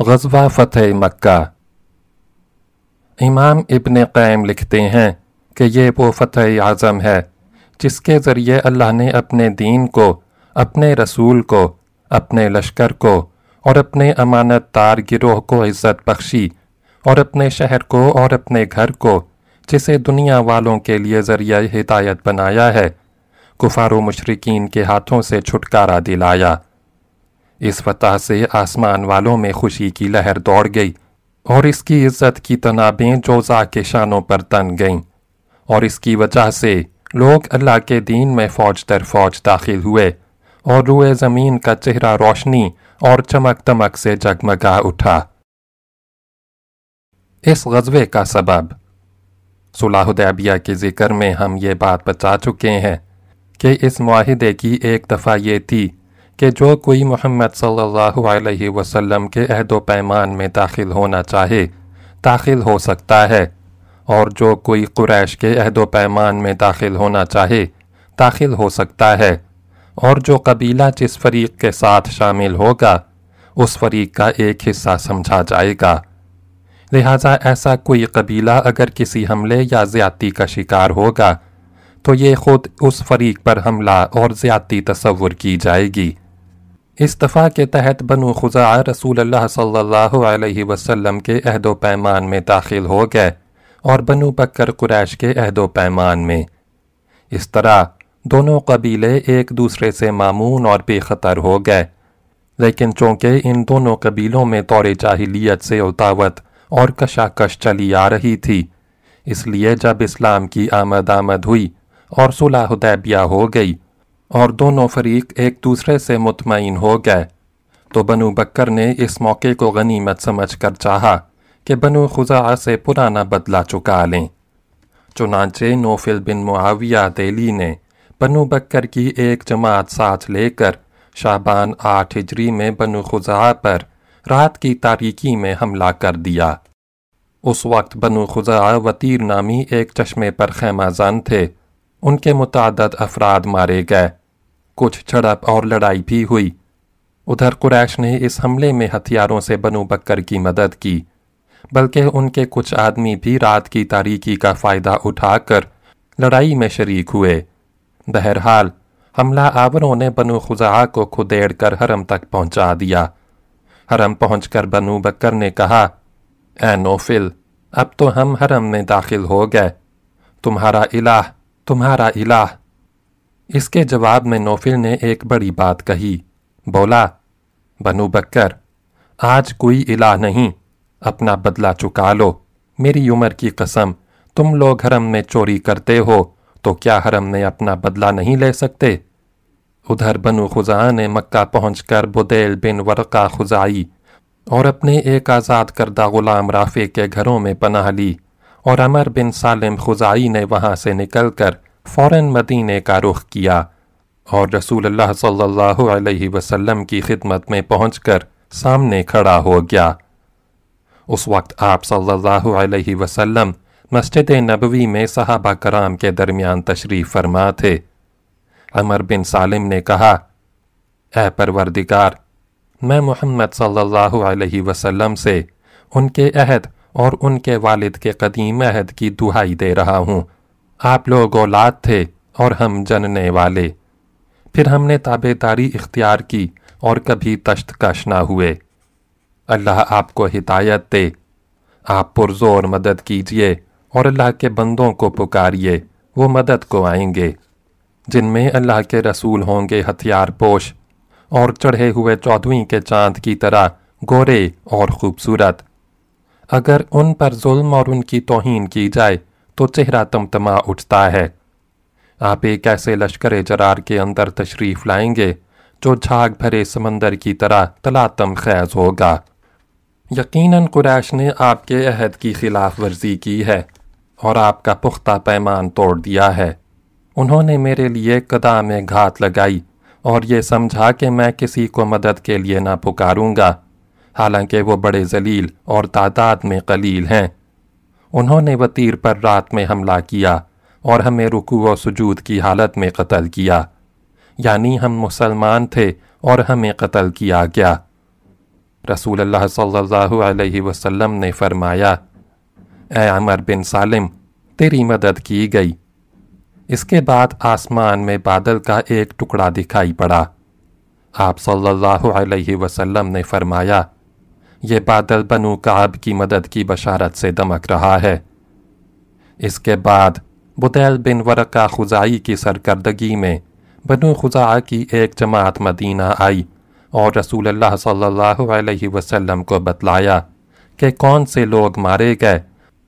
غزوہ فتح مکہ۔ امام ابن قیم لکھتے ہیں کہ یہ وہ فتح اعظم ہے جس کے ذریعے اللہ نے اپنے دین کو، اپنے رسول کو، اپنے لشکر کو اور اپنے امانت دار گروہ کو عزت بخشی اور اپنے شہر کو اور اپنے گھر کو، جسے دنیا والوں کے لیے ذریعہ ہدایت بنایا ہے، کفار و مشرقین کے ہاتھوں سے چھٹکارا دلایا۔ اس فتح سے آسمان والوں میں خوشی کی لہر دوڑ گئی اور اس کی عزت کی تنابیں جوزا کے شانوں پر تن گئیں اور اس کی وجہ سے لوگ اللہ کے دین میں فوج در فوج داخل ہوئے اور روئے زمین کا چہرہ روشنی اور چمک تمک سے جگمگا اٹھا۔ اس غزوے کا سبب۔ صلاح حدیبیہ کے ذکر میں ہم یہ بات بچا چکے ہیں کہ اس معاہدے کی ایک دفعہ یہ تھی کہ جو کوئی محمد صلی اللہ علیہ وسلم کے عہد و پیمان میں داخل ہونا چاہے، داخل ہو سکتا ہے۔ اور جو کوئی قریش کے عہد و پیمان میں داخل ہونا چاہے، داخل ہو سکتا ہے۔ اور جو قبیلہ جس فریق کے ساتھ شامل ہوگا، اس فریق کا ایک حصہ سمجھا جائے گا۔ لہٰذا ایسا کوئی قبیلہ اگر کسی حملے یا زیادتی کا شکار ہوگا، تو یہ خود اس فریق پر حملہ اور زیادتی تصور کی جائے گی۔ اس دفعہ کے تحت بنو خزاع رسول اللہ صلی اللہ علیہ وسلم کے عہد و پیمان میں داخل ہو گئے اور بنو بکر قریش کے عہد و پیمان میں۔ اس طرح دونوں قبیلے ایک دوسرے سے معمون اور بے خطر ہو گئے۔ لیکن چونکہ ان دونوں قبیلوں میں طور جاہلیت سے اتاوت اور کشاکش چلی آ رہی تھی، اس لیے جب اسلام کی آمد آمد ہوئی اور صلح حدیبیہ ہو گئی اور دونوں فریق ایک دوسرے سے مطمئن ہو گئے۔ تو بنو بکر نے اس موقع کو غنیمت سمجھ کر چاہا کہ بنو خزاع سے پرانا بدلہ چکا لیں۔ چنانچہ نوفل بن معاویہ دیلی نے بنو بکر کی ایک جماعت ساتھ لے کر شابان آٹھ ہجری میں بنو خزاع پر رات کی تاریکی میں حملہ کر دیا۔ اس وقت بنو خزاع وطیر نامی ایک چشمے پر خیمہ زن تھے۔ ان کے متعدد افراد مارے گئے۔ کچھ چھڑپ اور لڑائی بھی ہوئی۔ ادھر قریش نے اس حملے میں ہتھیاروں سے بنو بکر کی مدد کی، بلکہ ان کے کچھ آدمی بھی رات کی تاریکی کا فائدہ اٹھا کر لڑائی میں شریک ہوئے۔ بہرحال، حملہ آوروں نے بنو خزاع کو کھدیڑ کر حرم تک پہنچا دیا۔ حرم پہنچ کر بنو بکر نے کہا، اے نوفل، اب تو ہم حرم میں داخل ہو گئے۔ تمہارا الہ تمہارا الہ۔ اس کے جواب میں نوفل نے ایک بڑی بات کہی۔ بولا، بنو بکر، آج کوئی الہ نہیں، اپنا بدلہ چکا لو۔ میری عمر کی قسم، تم لوگ حرم میں چوری کرتے ہو، تو کیا حرم میں اپنا بدلہ نہیں لے سکتے؟ ادھر بنو خزاں نے مکہ پہنچ کر بدیل بن ورقہ خزائی اور اپنے ایک آزاد کردہ غلام رافع کے گھروں میں پناہ لی اور عمر بن سالم خزائی نے وہاں سے نکل کر فوراً مدینے کا رخ کیا اور رسول اللہ صلی اللہ علیہ وسلم کی خدمت میں پہنچ کر سامنے کھڑا ہو گیا۔ اس وقت آپ صلی اللہ علیہ وسلم مسجد نبوی میں صحابہ کرام کے درمیان تشریف فرما تھے۔ عمر بن سالم نے کہا، اے پروردگار، میں محمد صلی اللہ علیہ وسلم سے ان کے عہد اور ان کے والد کے قدیم عہد کی دہائی دے رہا ہوں۔ آپ لوگ اولاد تھے اور ہم جننے والے۔ پھر ہم نے تابے داری اختیار کی اور کبھی تشت کش نہ ہوئے۔ اللہ آپ کو ہدایت دے۔ آپ پرزور مدد کیجیے اور اللہ کے بندوں کو پکاریے۔ وہ مدد کو آئیں گے۔ جن میں اللہ کے رسول ہوں گے ہتھیار پوش اور چڑھے ہوئے چودھویں کے چاند کی طرح گورے اور خوبصورت۔ اگر ان پر ظلم اور ان کی توہین کی جائے تو چہرہ تمتما اٹھتا ہے۔ آپ ایک ایسے لشکر جرار کے اندر تشریف لائیں گے؟ جو جھاگ بھرے سمندر کی طرح تلاتم خیز ہوگا۔ یقیناً قریش نے آپ کے عہد کی خلاف ورزی کی ہے اور آپ کا پختہ پیمان توڑ دیا ہے۔ انہوں نے میرے لیے قدام گھات لگائی اور یہ سمجھا کہ میں کسی کو مدد کے لیے نہ پکاروں گا۔ حالانکہ وہ بڑے ذلیل اور تعداد میں قلیل ہیں۔ انہوں نے وطیر پر رات میں حملہ کیا اور ہمیں رکوع و سجود کی حالت میں قتل کیا۔ یعنی ہم مسلمان تھے اور ہمیں قتل کیا گیا۔ رسول اللہ صلی اللہ علیہ وسلم نے فرمایا، اے عمر بن سالم، تیری مدد کی گئی۔ اس کے بعد آسمان میں بادل کا ایک ٹکڑا دکھائی پڑا۔ آپ صلی اللہ علیہ وسلم نے فرمایا یہ بادل بنو کعب کی مدد کی بشارت سے دمک رہا ہے۔ اس کے بعد بدیل بن ورقہ خزائی کی سرکردگی میں بنو خزا کی ایک جماعت مدینہ آئی اور رسول اللہ صلی اللہ علیہ وسلم کو بتلایا کہ کون سے لوگ مارے گئے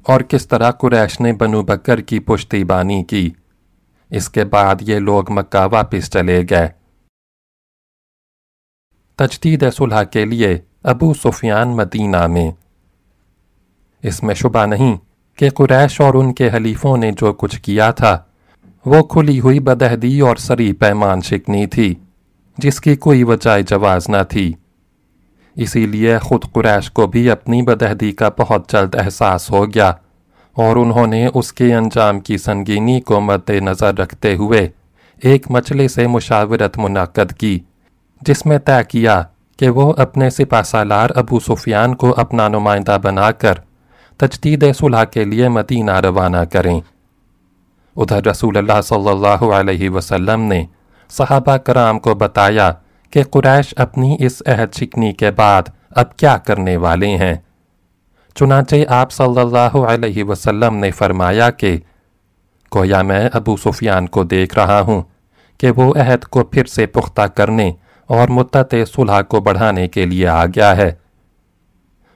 اور کس طرح قریش نے بنو بکر کی پشتی بانی کی۔ اس کے بعد یہ لوگ مکہ واپس چلے گئے۔ تجدید صلح کے لیے ابو سفیان مدینہ میں۔ اس میں شبہ نہیں کہ قریش اور ان کے حلیفوں نے جو کچھ کیا تھا، وہ کھلی ہوئی بدہدی اور سری پیمان شکنی تھی، جس کی کوئی وجہ جواز نہ تھی۔ اسی لیے خود قریش کو بھی اپنی بدہدی کا بہت جلد احساس ہو گیا اور انہوں نے اس کے انجام کی سنگینی کو مد نظر رکھتے ہوئے ایک مچلے سے مشاورت منعقد کی، جس میں طے کیا کہ وہ اپنے سپا سالار ابو سفیان کو اپنا نمائندہ بنا کر تجدید صلح کے لیے مدینہ روانہ کریں۔ ادھر رسول اللہ صلی اللہ علیہ وسلم نے صحابہ کرام کو بتایا کہ قریش اپنی اس عہد شکنی کے بعد اب کیا کرنے والے ہیں۔ چنانچہ آپ صلی اللہ علیہ وسلم نے فرمایا کہ گویا میں ابو سفیان کو دیکھ رہا ہوں کہ وہ عہد کو پھر سے پختہ کرنے اور مدت صلح کو بڑھانے کے لیے آ گیا ہے۔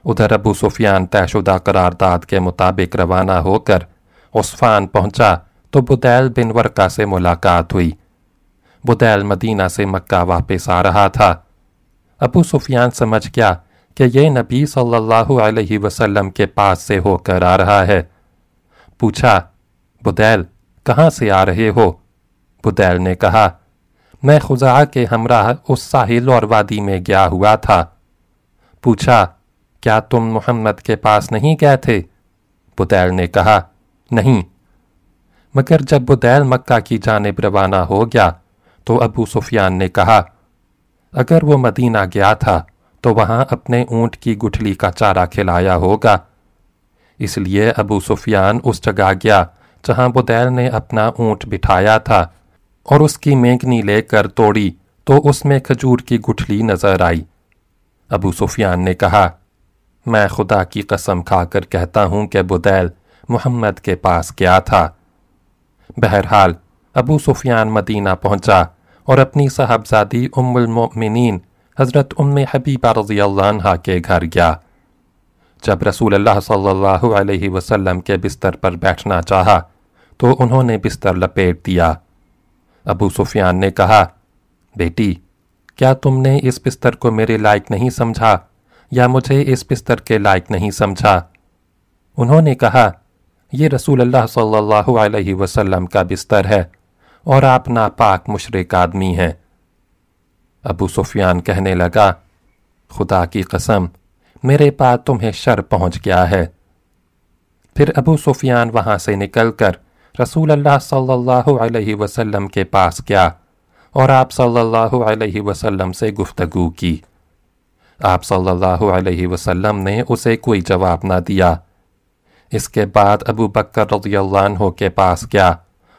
ادھر ابو سفیان طے شدہ قرارداد کے مطابق روانہ ہو کر عثفان پہنچا تو بدیل بن ورقہ سے ملاقات ہوئی۔ بدیل مدینہ سے مکہ واپس آ رہا تھا۔ ابو سفیان سمجھ گیا کہ یہ نبی صلی اللہ علیہ وسلم کے پاس سے ہو کر آ رہا ہے۔ پوچھا، بدیل، کہاں سے آ رہے ہو؟ بدیل نے کہا میں خزا کے ہمراہ اس ساحل اور وادی میں گیا ہوا تھا۔ پوچھا، کیا تم محمد کے پاس نہیں گئے تھے؟ بدیل نے کہا، نہیں۔ مگر جب بدیل مکہ کی جانب روانہ ہو گیا تو ابو سفیان نے کہا، اگر وہ مدینہ گیا تھا تو وہاں اپنے اونٹ کی گٹھلی کا چارہ کھلایا ہوگا۔ اس لیے ابو سفیان اس جگہ گیا جہاں بدیل نے اپنا اونٹ بٹھایا تھا۔ اور اس کی مینگنی لے کر توڑی تو اس میں کھجور کی گٹھلی نظر آئی۔ ابو سفیان نے کہا، میں خدا کی قسم کھا کر کہتا ہوں کہ بدیل محمد کے پاس کیا تھا۔ بہرحال، ابو سفیان مدینہ پہنچا اور اپنی صاحبزادی ام المؤمنین حضرت ام حبیبہ رضی اللہ عنہ کے گھر گیا۔ جب رسول اللہ صلی اللہ علیہ وسلم کے بستر پر بیٹھنا چاہا تو انہوں نے بستر لپیٹ دیا۔ ابو سفیان نے کہا، بیٹی، کیا تم نے اس بستر کو میرے لائق نہیں سمجھا؟ یا مجھے اس بستر کے لائق نہیں سمجھا؟ انہوں نے کہا، یہ رسول اللہ صلی اللہ علیہ وسلم کا بستر ہے اور آپ ناپاک مشرق آدمی ہیں۔ ابو سفیان کہنے لگا، خدا کی قسم، میرے پاس تمہیں شر پہنچ گیا ہے۔ پھر ابو سفیان وہاں سے نکل کر رسول اللہ صلی اللہ علیہ وسلم کے پاس گیا اور آپ صلی اللہ علیہ وسلم سے گفتگو کی۔ آپ صلی اللہ علیہ وسلم نے اسے کوئی جواب نہ دیا۔ اس کے بعد ابو بکر رضی اللہ عنہ کے پاس گیا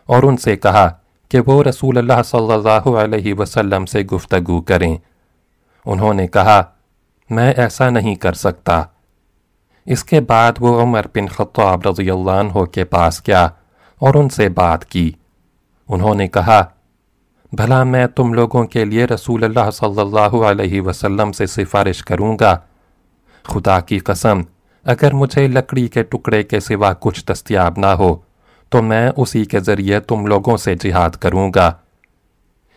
اور ان سے کہا کہ وہ رسول اللہ صلی اللہ علیہ وسلم سے گفتگو کریں۔ انہوں نے کہا، میں ایسا نہیں کر سکتا۔ اس کے بعد وہ عمر بن خطاب رضی اللہ عنہ کے پاس گیا اور ان سے بات کی۔ انہوں نے کہا، بھلا میں تم لوگوں کے لیے رسول اللہ صلی اللہ علیہ وسلم سے سفارش کروں گا۔ خدا کی قسم، اگر مجھے لکڑی کے ٹکڑے کے سوا کچھ دستیاب نہ ہو، تو میں اسی کے ذریعے تم لوگوں سے جہاد کروں گا۔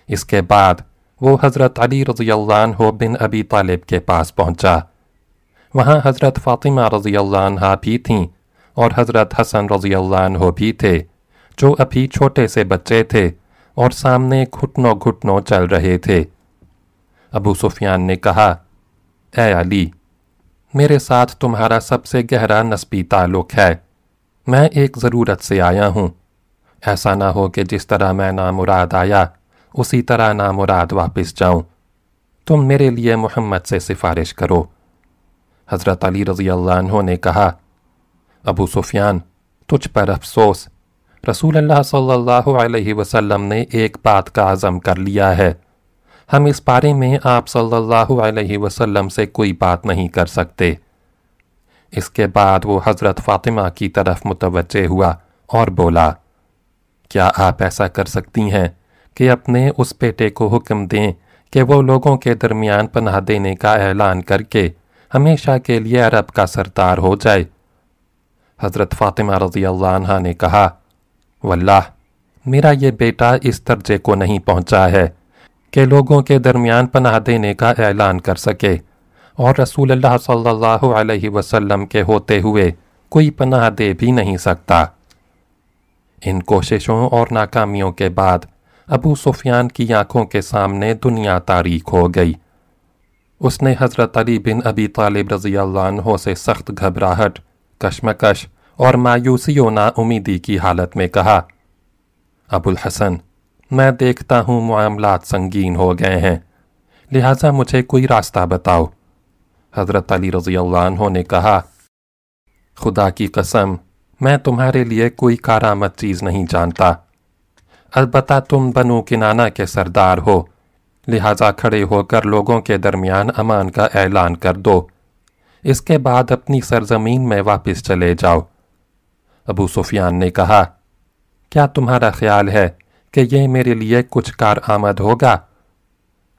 اس کے بعد وہ حضرت علی رضی اللہ عنہ بن ابی طالب کے پاس پہنچا۔ وہاں حضرت فاطمہ رضی اللہ عنہ بھی تھیں اور حضرت حسن رضی اللہ عنہ بھی تھے۔ جو ابھی چھوٹے سے بچے تھے اور سامنے گھٹنوں گھٹنوں چل رہے تھے۔ ابو سفیان نے کہا، اے علی، میرے ساتھ تمہارا سب سے گہرا نسبی تعلق ہے۔ میں ایک ضرورت سے آیا ہوں۔ ایسا نہ ہو کہ جس طرح میں نامراد آیا، اسی طرح نامراد واپس جاؤں۔ تم میرے لیے محمد سے سفارش کرو۔ حضرت علی رضی اللہ عنہ نے کہا، ابو سفیان، تجھ پر افسوس رسول اللہ صلی اللہ علیہ وسلم نے ایک بات کا عزم کر لیا ہے۔ ہم اس بارے میں آپ صلی اللہ علیہ وسلم سے کوئی بات نہیں کر سکتے۔ اس کے بعد وہ حضرت فاطمہ کی طرف متوجہ ہوا اور بولا، کیا آپ ایسا کر سکتی ہیں کہ اپنے اس بیٹے کو حکم دیں کہ وہ لوگوں کے درمیان پناہ دینے کا اعلان کر کے ہمیشہ کے لیے عرب کا سردار ہو جائے؟ حضرت فاطمہ رضی اللہ عنہ نے کہا واللہ، میرا یہ بیٹا اس درجے کو نہیں پہنچا ہے کہ لوگوں کے درمیان پناہ دینے کا اعلان کر سکے اور رسول اللہ صلی اللہ علیہ وسلم کے ہوتے ہوئے کوئی پناہ دے بھی نہیں سکتا۔ ان کوششوں اور ناکامیوں کے بعد ابو سفیان کی آنکھوں کے سامنے دنیا تاریخ ہو گئی۔ اس نے حضرت علی بن ابی طالب رضی اللہ عنہ سے سخت گھبراہٹ، کشمکش اور مایوسی و نا امیدی کی حالت میں کہا ابو الحسن میں دیکھتا ہوں معاملات سنگین ہو گئے ہیں، لہٰذا مجھے کوئی راستہ بتاؤ. حضرت علی رضی اللہ عنہ نے کہا، خدا کی قسم، میں تمہارے لیے کوئی کارآمد چیز نہیں جانتا۔ البتہ تم بنو کنانا کے سردار ہو، لہٰذا کھڑے ہو کر لوگوں کے درمیان امان کا اعلان کر دو۔ اس کے بعد اپنی سرزمین میں واپس چلے جاؤ۔ ابو سفیان نے کہا، کیا تمہارا خیال ہے کہ یہ میرے لیے کچھ کار آمد ہوگا؟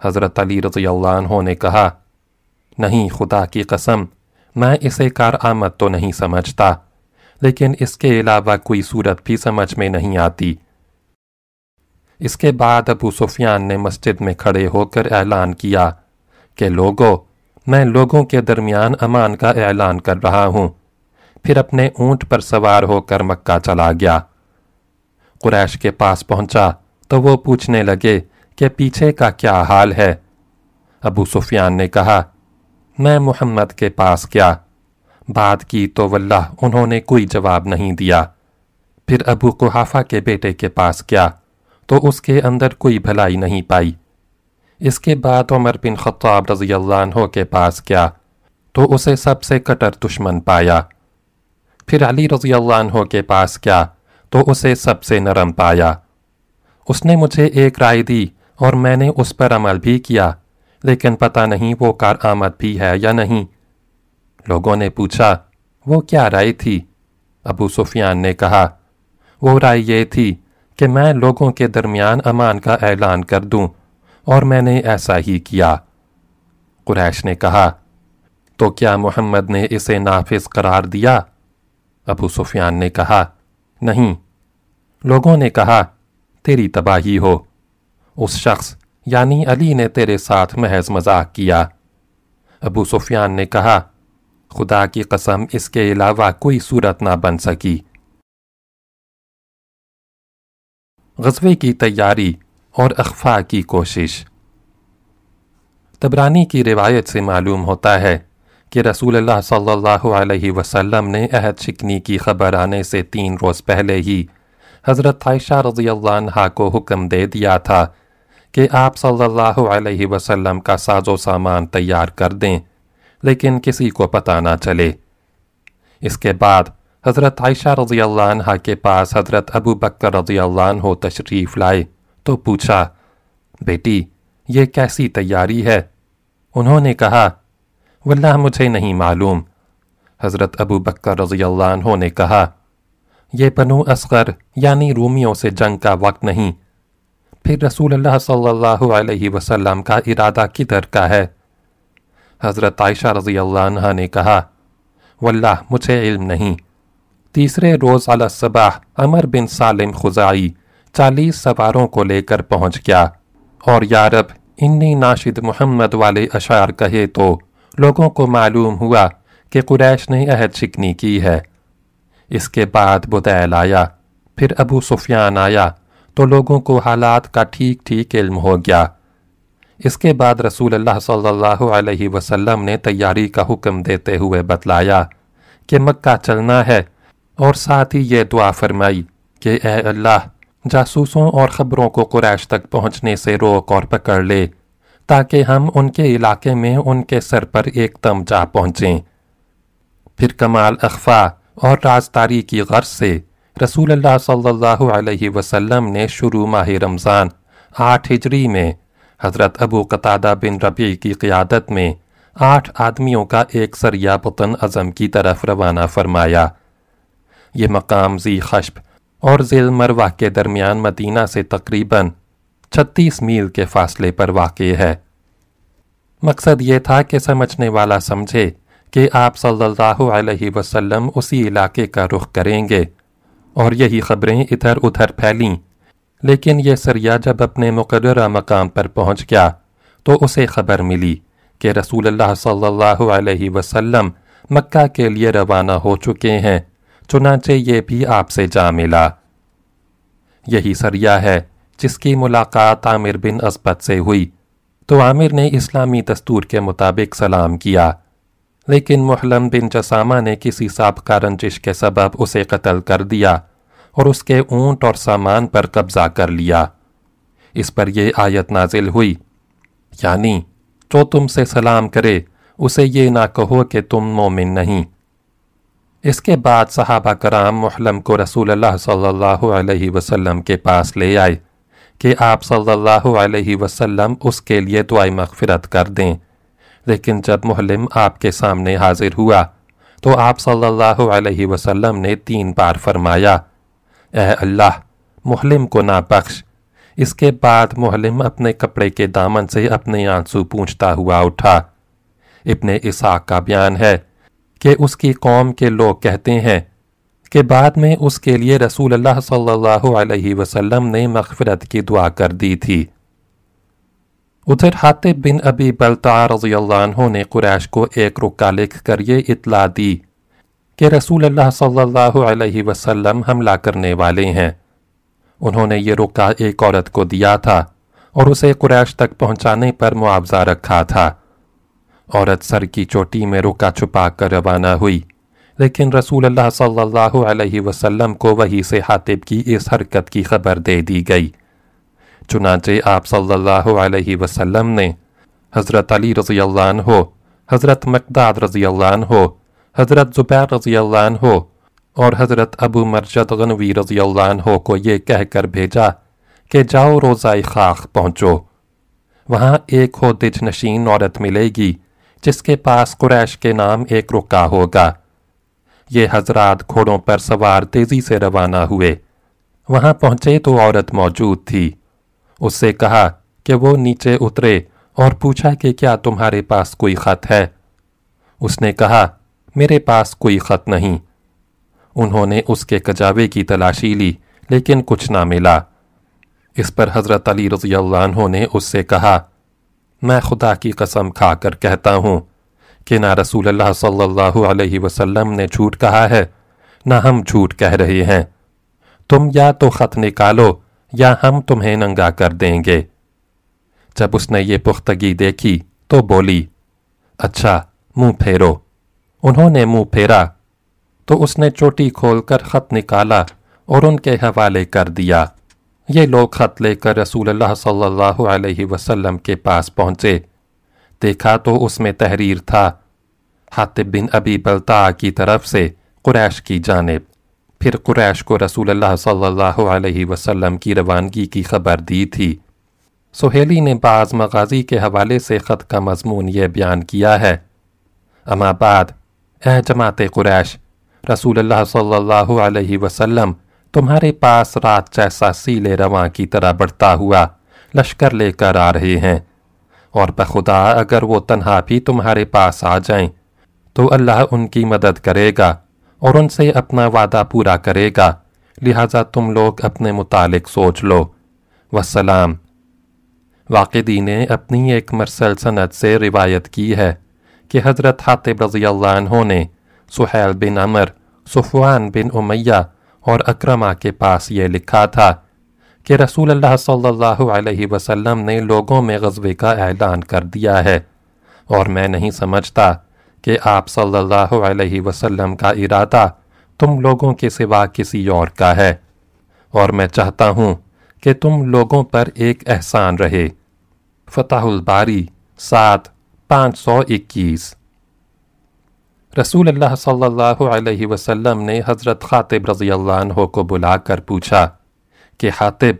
حضرت علی رضی اللہ عنہ نے کہا، نہیں خدا کی قسم، میں اسے کار آمد تو نہیں سمجھتا، لیکن اس کے علاوہ کوئی صورت بھی سمجھ میں نہیں آتی۔ اس کے بعد ابو سفیان نے مسجد میں کھڑے ہو کر اعلان کیا کہ لوگوں میں لوگوں کے درمیان امان کا اعلان کر رہا ہوں۔ پھر اپنے اونٹ پر سوار ہو کر مکہ چلا گیا۔ قریش کے پاس پہنچا تو وہ پوچھنے لگے کہ پیچھے کا کیا حال ہے؟ ابو سفیان نے کہا، میں محمد کے پاس کیا بات کی تو واللہ انہوں نے کوئی جواب نہیں دیا۔ پھر ابو قحافہ کے بیٹے کے پاس کیا تو اس کے اندر کوئی بھلائی نہیں پائی۔ اس کے بعد عمر بن خطاب رضی اللہ عنہ کے پاس کیا تو اسے سب سے کٹر دشمن پایا۔ پھر علی رضی اللہ عنہ کے پاس کیا تو اسے سب سے نرم پایا۔ اس نے مجھے ایک رائے دی اور میں نے اس پر عمل بھی کیا، لیکن پتہ نہیں وہ کار آمد بھی ہے یا نہیں۔ لوگوں نے پوچھا، وہ کیا رائے تھی؟ ابو سفیان نے کہا، وہ رائے یہ تھی کہ میں لوگوں کے درمیان امان کا اعلان کر دوں اور میں نے ایسا ہی کیا۔ قریش نے کہا، تو کیا محمد نے اسے نافذ قرار دیا؟ ابو سفیان نے کہا، نہیں۔ لوگوں نے کہا، تیری تباہی ہو۔ اس شخص یعنی علی، نے تیرے ساتھ محض مذاق کیا۔ ابو سفیان نے کہا، خدا کی قسم، اس کے علاوہ کوئی صورت نہ بن سکی۔ غزوے کی تیاری اور اخفاء کی کوشش۔ تبرانی کی روایت سے معلوم ہوتا ہے کہ رسول اللہ صلی اللہ علیہ وسلم نے عہد شکنی کی خبر آنے سے تین روز پہلے ہی حضرت عائشہ رضی اللہ عنہ کو حکم دے دیا تھا کہ آپ صلی اللہ علیہ وسلم کا ساز و سامان تیار کر دیں، لیکن کسی کو پتہ نہ چلے۔ اس کے بعد حضرت عائشہ رضی اللہ عنہ کے پاس حضرت ابو بکر رضی اللہ عنہ تشریف لائے تو پوچھا، بیٹی، یہ کیسی تیاری ہے؟ انہوں نے کہا واللہ مجھے نہیں معلوم۔ حضرت ابو بکر رضی اللہ عنہ نے کہا، یہ بنو اصغر یعنی رومیوں سے جنگ کا وقت نہیں۔ پھر رسول اللہ صلی اللہ علیہ وسلم کا ارادہ کدھر کا ہے؟ حضرت عائشہ رضی اللہ عنہ نے کہا، واللہ مجھے علم نہیں۔ تیسرے روز علی الصباح عمر بن سالم خزائی چالیس سواروں کو لے کر پہنچ گیا۔ اور یارب انی ناشد محمد والے اشعار کہے تو لوگوں کو معلوم ہوا کہ قریش نے عہد شکنی کی ہے۔ اس کے بعد بدیل آیا، پھر ابو سفیان آیا تو لوگوں کو حالات کا ٹھیک ٹھیک علم ہو گیا۔ اس کے بعد رسول اللہ صلی اللہ علیہ وسلم نے تیاری کا حکم دیتے ہوئے بتلایا کہ مکہ چلنا ہے اور ساتھ ہی یہ دعا فرمائی کہ اے اللہ، جاسوسوں اور خبروں کو قریش تک پہنچنے سے روک اور پکڑ لے۔ تاکہ ہم ان کے علاقے میں ان کے سر پر ایک دم جا پہنچیں۔ پھر کمال اخفا اور رازداری کی غرض سے رسول اللہ صلی اللہ علیہ وسلم نے شروع ماہ رمضان آٹھ ہجری میں حضرت ابو قطادہ بن ربیع کی قیادت میں آٹھ آدمیوں کا ایک سریہ بطن ازم کی طرف روانہ فرمایا۔ یہ مقام زی خشب اور ذیل مروہ کے درمیان مدینہ سے تقریباً چھتیس میل کے فاصلے پر واقع ہے۔ مقصد یہ تھا کہ سمجھنے والا سمجھے کہ آپ صلی اللہ علیہ وسلم اسی علاقے کا رخ کریں گے اور یہی خبریں ادھر ادھر پھیلیں۔ لیکن یہ سریہ جب اپنے مقررہ مقام پر پہنچ گیا تو اسے خبر ملی کہ رسول اللہ صلی اللہ علیہ وسلم مکہ کے لیے روانہ ہو چکے ہیں، چنانچہ یہ بھی آپ سے جا ملا۔ یہی سریہ ہے۔ جس کی ملاقات عامر بن اسبت سے ہوئی، تو عامر نے اسلامی دستور کے مطابق سلام کیا، لیکن محلم بن جسامہ نے کسی سابقہ رنجش کے سبب اسے قتل کر دیا اور اس کے اونٹ اور سامان پر قبضہ کر لیا۔ اس پر یہ آیت نازل ہوئی یعنی جو تم سے سلام کرے، اسے یہ نہ کہو کہ تم مومن نہیں۔ اس کے بعد صحابہ کرام محلم کو رسول اللہ صلی اللہ علیہ وسلم کے پاس لے آئے۔ کہ آپ صلی اللہ علیہ وسلم اس کے لیے دعائی مغفرت کر دیں۔ لیکن جب محلم آپ کے سامنے حاضر ہوا تو آپ صلی اللہ علیہ وسلم نے تین بار فرمایا، اے اللہ، محلم کو نہ بخش اس کے بعد محلم اپنے کپڑے کے دامن سے اپنے آنسو پونچھتا ہوا اٹھا۔ ابن اسحاق کا بیان ہے کہ اس کی قوم کے لوگ کہتے ہیں کہ بعد میں اس کے لیے رسول اللہ صلی اللہ علیہ وسلم نے مغفرت کی دعا کر دی تھی۔ ادھر حاطب بن ابی بلتا رضی اللہ عنہ نے قریش کو ایک رکا لکھ کر یہ اطلاع دی کہ رسول اللہ صلی اللہ علیہ وسلم حملہ کرنے والے ہیں۔ انہوں نے یہ رکا ایک عورت کو دیا تھا اور اسے قریش تک پہنچانے پر معاوضہ رکھا تھا۔ عورت سر کی چوٹی میں رکا چھپا کر روانہ ہوئی۔ لیکن رسول اللہ صلی اللہ علیہ وسلم کو وہی سے حاطب کی اس حرکت کی خبر دے دی گئی۔ چنانچہ آپ صلی اللہ علیہ وسلم نے حضرت علی رضی اللہ عنہ، حضرت مقداد رضی اللہ عنہ، حضرت زبیر رضی اللہ عنہ اور حضرت ابو مرجد غنوی رضی اللہ عنہ کو یہ کہہ کر بھیجا کہ جاؤ روزہ خاخ پہنچو۔ وہاں ایک ہو دج نشین عورت ملے گی، جس کے پاس قریش کے نام ایک رکا ہوگا۔ یہ حضرات گھوڑوں پر سوار تیزی سے روانہ ہوئے۔ وہاں پہنچے تو عورت موجود تھی۔ اس سے کہا کہ وہ نیچے اترے اور پوچھا کہ کیا تمہارے پاس کوئی خط ہے؟ اس نے کہا، میرے پاس کوئی خط نہیں۔ انہوں نے اس کے کجاوے کی تلاشی لی، لیکن کچھ نہ ملا۔ اس پر حضرت علی رضی اللہ عنہ نے اس سے کہا، میں خدا کی قسم کھا کر کہتا ہوں کہ نہ رسول اللہ صلی اللہ علیہ وسلم نے جھوٹ کہا ہے، نہ ہم جھوٹ کہہ رہے ہیں۔ تم یا تو خط نکالو یا ہم تمہیں ننگا کر دیں گے۔ جب اس نے یہ پختگی دیکھی تو بولی اچھا منہ پھیرو۔ انہوں نے منہ پھیرا تو اس نے چوٹی کھول کر خط نکالا اور ان کے حوالے کر دیا۔ یہ لوگ خط لے کر رسول اللہ صلی اللہ علیہ وسلم کے پاس پہنچے۔ دیکھا تو اس میں تحریر تھا۔ حاطب بن ابی بلتا کی طرف سے قریش کی جانب۔ پھر قریش کو رسول اللہ صلی اللہ علیہ وسلم کی روانگی کی خبر دی تھی۔ سہیلی نے بعض مغازی کے حوالے سے خط کا مضمون یہ بیان کیا ہے۔ اما بعد، اے جماعت قریش، رسول اللہ صلی اللہ علیہ وسلم تمہارے پاس رات جیسا سیلے رواں کی طرح بڑھتا ہوا لشکر لے کر آ رہے ہیں۔ اور بخدا اگر وہ تنہا بھی تمہارے پاس آ جائیں، تو اللہ ان کی مدد کرے گا اور ان سے اپنا وعدہ پورا کرے گا۔ لہٰذا تم لوگ اپنے متعلق سوچ لو۔ وسلام۔ واقعی نے اپنی ایک مرسل سند سے روایت کی ہے کہ حضرت حاطب رضی اللہ عنہ نے سحیل بن عمر، صفوان بن امیہ اور اکرمہ کے پاس یہ لکھا تھا۔ کہ رسول اللہ صلی اللہ علیہ وسلم نے لوگوں میں غزوے کا اعلان کر دیا ہے۔ اور میں نہیں سمجھتا کہ آپ صلی اللہ علیہ وسلم کا ارادہ تم لوگوں کے سوا کسی اور کا ہے۔ اور میں چاہتا ہوں کہ تم لوگوں پر ایک احسان رہے۔ فتح الباری سات پانچ سو اکیس۔ رسول اللہ صلی اللہ علیہ وسلم نے حضرت خاطب رضی اللہ عنہ کو بلا کر پوچھا کہ خاطب،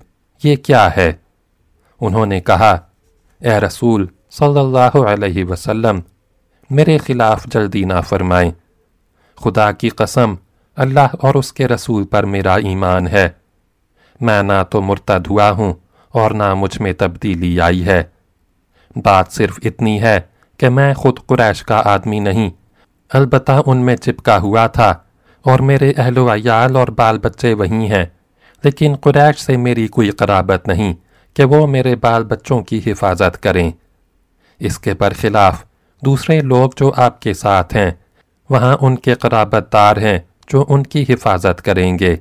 یہ کیا ہے؟ انہوں نے کہا، اے رسول صلی اللہ علیہ وسلم، میرے خلاف جلدی نہ فرمائیں۔ خدا کی قسم، اللہ اور اس کے رسول پر میرا ایمان ہے۔ میں نہ تو مرتد ہوا ہوں اور نہ مجھ میں تبدیلی آئی ہے۔ بات صرف اتنی ہے کہ میں خود قریش کا آدمی نہیں، البتہ ان میں چپکا ہوا تھا اور میرے اہل و عیال اور بال بچے وہی ہیں۔ لیکن قریش سے میری کوئی قرابت نہیں کہ وہ میرے بال بچوں کی حفاظت کریں۔ اس کے برخلاف دوسرے لوگ جو آپ کے ساتھ ہیں، وہاں ان کے قرابت دار ہیں جو ان کی حفاظت کریں گے۔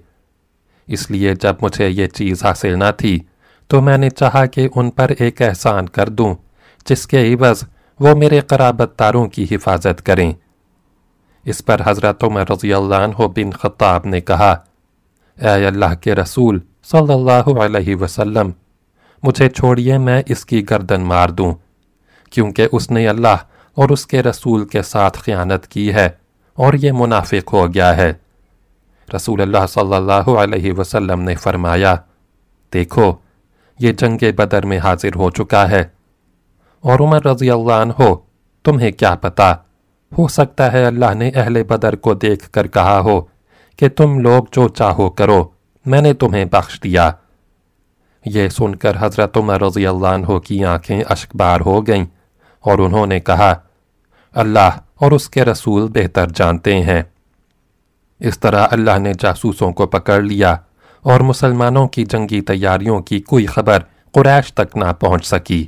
اس لیے جب مجھے یہ چیز حاصل نہ تھی، تو میں نے چاہا کہ ان پر ایک احسان کر دوں، جس کے عوض وہ میرے قرابت داروں کی حفاظت کریں۔ اس پر حضرت عمر رضی اللہ عنہ بن خطاب نے کہا اے اللہ کے رسول صلی اللہ علیہ وسلم، مجھے چھوڑیے میں اس کی گردن مار دوں، کیونکہ اس نے اللہ اور اس کے رسول کے ساتھ خیانت کی ہے اور یہ منافق ہو گیا ہے۔ رسول اللہ صلی اللہ علیہ وسلم نے فرمایا، دیکھو، یہ جنگ بدر میں حاضر ہو چکا ہے۔ اور عمر رضی اللہ عنہ، تمہیں کیا پتا ہو سکتا ہے اللہ نے اہل بدر کو دیکھ کر کہا ہو کہ تم لوگ جو چاہو کرو، میں نے تمہیں بخش دیا۔ یہ سن کر حضرت عمر رضی اللہ عنہ کی آنکھیں اشکبار ہو گئیں اور انہوں نے کہا، اللہ اور اس کے رسول بہتر جانتے ہیں۔ اس طرح اللہ نے جاسوسوں کو پکڑ لیا اور مسلمانوں کی جنگی تیاریوں کی کوئی خبر قریش تک نہ پہنچ سکی۔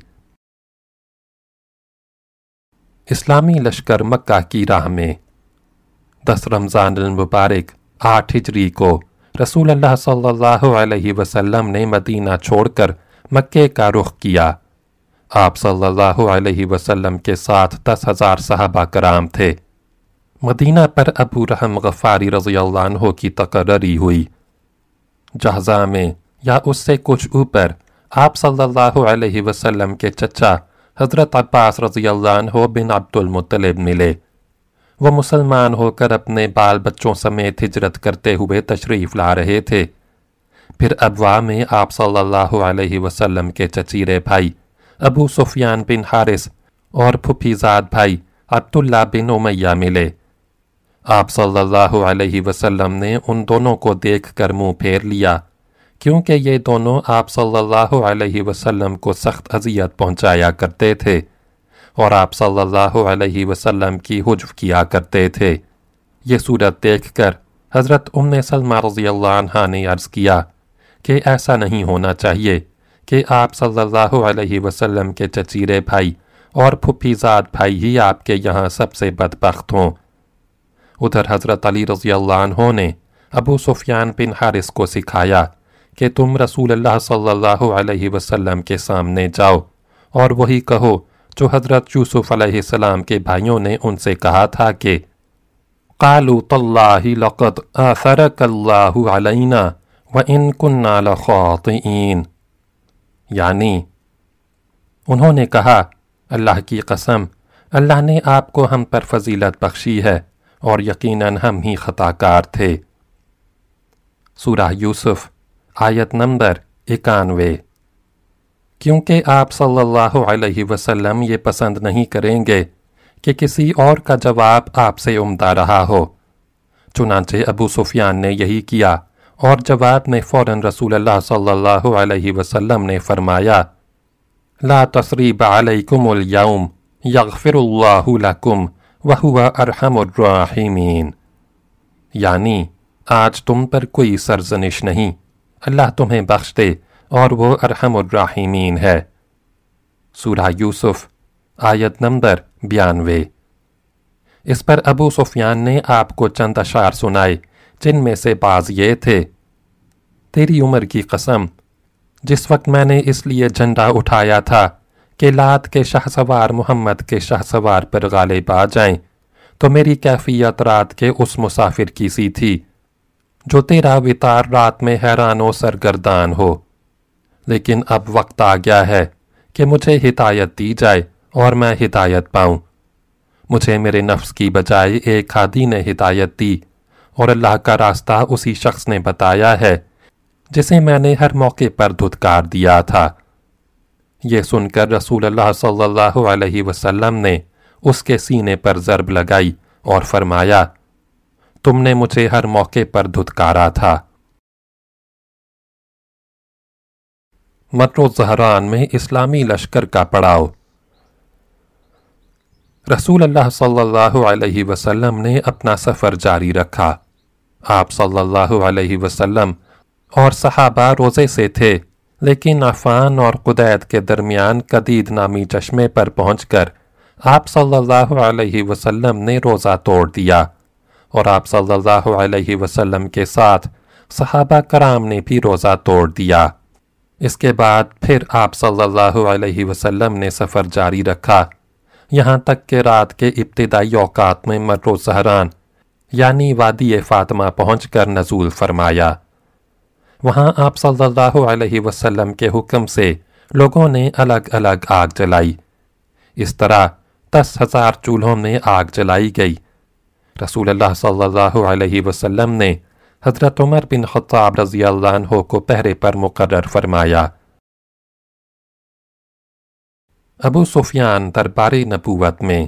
اسلامی لشکر مکہ کی راہ میں۔ دس رمضان المبارک آٹھ ہجری کو رسول اللہ صلی اللہ علیہ وسلم نے مدینہ چھوڑ کر مکے کا رخ کیا۔ آپ صلی اللہ علیہ وسلم کے ساتھ دس ہزار صحابہ کرام تھے۔ مدینہ پر ابو رحم غفاری رضی اللہ عنہ کی تقرری ہوئی۔ جہزہ میں یا اس سے کچھ اوپر آپ صلی اللہ علیہ وسلم کے چچا حضرت عباس رضی اللہ عنہ بن عبد المطلب ملے۔ وہ مسلمان ہو کر اپنے بال بچوں سمیت ہجرت کرتے ہوئے تشریف لا رہے تھے۔ پھر ابوا میں آپ صلی اللہ علیہ وسلم کے چچیرے بھائی، ابو سفیان بن حارث اور پھپیزاد بھائی، عبداللہ بن امیہ ملے۔ آپ صلی اللہ علیہ وسلم نے ان دونوں کو دیکھ کر منہ پھیر لیا، کیونکہ یہ دونوں آپ صلی اللہ علیہ وسلم کو سخت اذیت پہنچایا کرتے تھے۔ اور آپ صلی اللہ علیہ وسلم کی حجف کیا کرتے تھے۔ یہ صورت دیکھ کر حضرت ام سلمہ رضی اللہ عنہ نے عرض کیا کہ ایسا نہیں ہونا چاہیے کہ آپ صلی اللہ علیہ وسلم کے چچیرے بھائی اور پھپھی زاد بھائی ہی آپ کے یہاں سب سے بدبخت ہوں۔ ادھر حضرت علی رضی اللہ عنہ نے ابو سفیان بن حارث کو سکھایا کہ تم رسول اللہ صلی اللہ علیہ وسلم کے سامنے جاؤ اور وہی کہو جو حضرت یوسف علیہ السلام کے بھائیوں نے ان سے کہا تھا کہ، قالوا تاللہ لقد آثرک اللہ علینا وإن كنا لخاطئین۔ یعنی انہوں نے کہا، اللہ کی قسم، اللہ نے آپ کو ہم پر فضیلت بخشی ہے اور یقیناً ہم ہی خطا کار تھے۔ سورہ یوسف، آیت نمبر اکانوے۔ کیونکہ آپ صلی اللہ علیہ وسلم یہ پسند نہیں کریں گے کہ کسی اور کا جواب آپ سے عمدہ رہا ہو۔ چنانچہ ابو سفیان نے یہی کیا اور جواب میں فوراً رسول اللہ صلی اللہ علیہ وسلم نے فرمایا، لا تصریب علیکم اليوم یغفر اللہ لکم وہو ارحم الراحمین۔ یعنی آج تم پر کوئی سرزنش نہیں، اللہ تمہیں بخش دے اور وہ ارحم الراحمین ہے۔ سورہ یوسف، آیت نمبر بیانوے۔ اس پر ابو سفیان نے آپ کو چند اشار سنائے، جن میں سے بعض یہ تھے۔ تیری عمر کی قسم، جس وقت میں نے اس لیے جھنڈا اٹھایا تھا کہ لات کے شاہ سوار محمد کے شاہ سوار پر غالب آ جائیں، تو میری کیفیت رات کے اس مسافر کی سی تھی، جو تیرا وطار رات میں حیران و سرگردان ہو۔ لیکن اب وقت آ گیا ہے کہ مجھے ہدایت دی جائے اور میں ہدایت پاؤں۔ مجھے میرے نفس کی بجائے ایک ہادی نے ہدایت دی اور اللہ کا راستہ اسی شخص نے بتایا ہے جسے میں نے ہر موقع پر دھتکار دیا تھا۔ یہ سن کر رسول اللہ صلی اللہ علیہ وسلم نے اس کے سینے پر ضرب لگائی اور فرمایا، تم نے مجھے ہر موقع پر دھتکارا تھا۔ مترو زہران میں اسلامی لشکر کا پڑاؤ۔ رسول اللہ صلی اللہ علیہ وسلم نے اپنا سفر جاری رکھا۔ آپ صلی اللہ علیہ وسلم اور صحابہ روزے سے تھے، لیکن عفان اور قدید کے درمیان قدید نامی چشمے پر پہنچ کر آپ صلی اللہ علیہ وسلم نے روزہ توڑ دیا۔ اور آپ صلی اللہ علیہ وسلم کے ساتھ صحابہ کرام نے بھی روزہ توڑ دیا۔ اس کے بعد پھر آپ صلی اللہ علیہ وسلم نے سفر جاری رکھا۔ یہاں تک کہ رات کے ابتدائی اوقات میں مرو سہران یعنی وادی فاطمہ پہنچ کر نزول فرمایا۔ وہاں آپ صلی اللہ علیہ وسلم کے حکم سے لوگوں نے الگ الگ آگ جلائی۔ اس طرح دس ہزار چولہوں میں آگ جلائی گئی۔ رسول اللہ صلی اللہ علیہ وسلم نے حضرت عمر بن خطاب رضی اللہ عنہ کو پہرے پر مقرر فرمایا۔ ابو سفیان دربار نبوت میں۔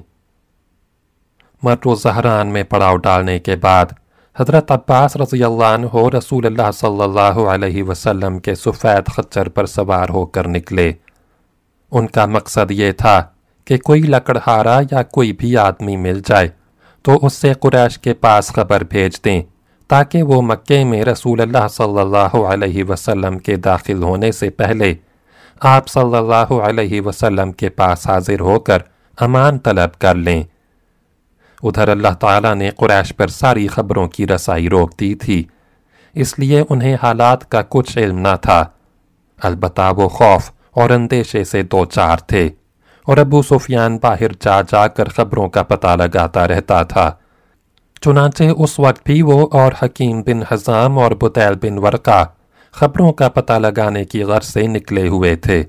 مرو زہران میں پڑاؤ ڈالنے کے بعد حضرت عباس رضی اللہ عنہ رسول اللہ صلی اللہ علیہ وسلم کے سفید خچر پر سوار ہو کر نکلے۔ ان کا مقصد یہ تھا کہ کوئی لکڑہارا یا کوئی بھی آدمی مل جائے تو اس سے قریش کے پاس خبر بھیج دیں۔ تاکہ وہ مکے میں رسول اللہ صلی اللہ علیہ وسلم کے داخل ہونے سے پہلے آپ صلی اللہ علیہ وسلم کے پاس حاضر ہو کر امان طلب کر لیں۔ ادھر اللہ تعالیٰ نے قریش پر ساری خبروں کی رسائی روک دی تھی، اس لیے انہیں حالات کا کچھ علم نہ تھا۔ البتہ وہ خوف اور اندیشے سے دو چار تھے اور ابو سفیان باہر جا جا کر خبروں کا پتہ لگاتا رہتا تھا۔ چنانچہ اس وقت بھی وہ اور حکیم بن حضام اور بطیل بن ورقہ خبروں کا پتہ لگانے کی غرض سے نکلے ہوئے تھے۔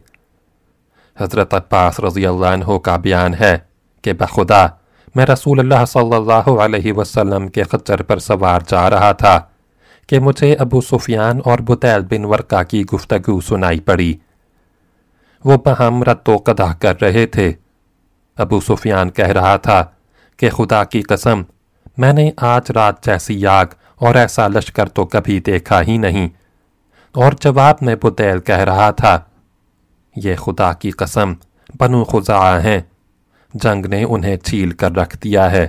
حضرت عباس رضی اللہ عنہ کا بیان ہے کہ بخدا میں رسول اللہ صلی اللہ علیہ وسلم کے خچر پر سوار جا رہا تھا کہ مجھے ابو سفیان اور بطیل بن ورقہ کی گفتگو سنائی پڑی۔ وہ بہم رد و قدح کر رہے تھے۔ ابو سفیان کہہ رہا تھا کہ خدا کی قسم میں نے آج رات جیسی آگ اور ایسا لشکر تو کبھی دیکھا ہی نہیں۔ اور جواب میں بطیل کہہ رہا تھا، یہ خدا کی قسم، بنو خزاں ہیں۔ جنگ نے انہیں چھیل کر رکھ دیا ہے۔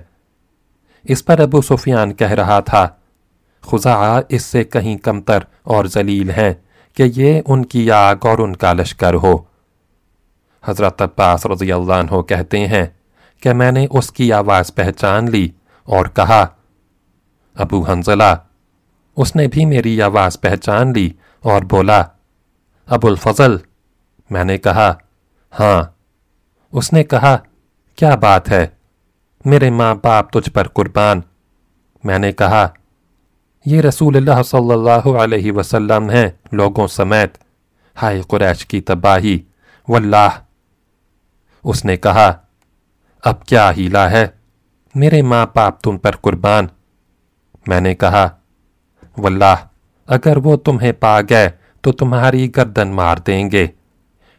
اس پر ابو سفیان کہہ رہا تھا خزاں اس سے کہیں کمتر اور ذلیل ہیں کہ یہ ان کی آگ اور ان کا لشکر ہو۔ حضرت عباس رضی اللہ عنہ کہتے ہیں کہ میں نے اس کی آواز پہچان لی۔ اور کہا، ابو حنزلہ اس نے بھی میری آواز پہچان لی اور بولا، ابو الفضل، میں نے کہا ہاں۔ اس نے کہا، کیا بات ہے؟ میرے ماں باپ تجھ پر قربان۔ میں نے کہا، یہ رسول اللہ صلی اللہ علیہ وسلم ہیں لوگوں سمیت۔ ہائے قریش کی تباہی، واللہ۔ اس نے کہا، اب کیا ہیلا ہے؟ میرے ماں باپ تم پر قربان۔ میں نے کہا، واللہ، اگر وہ تمہیں پا گئے تو تمہاری گردن مار دیں گے۔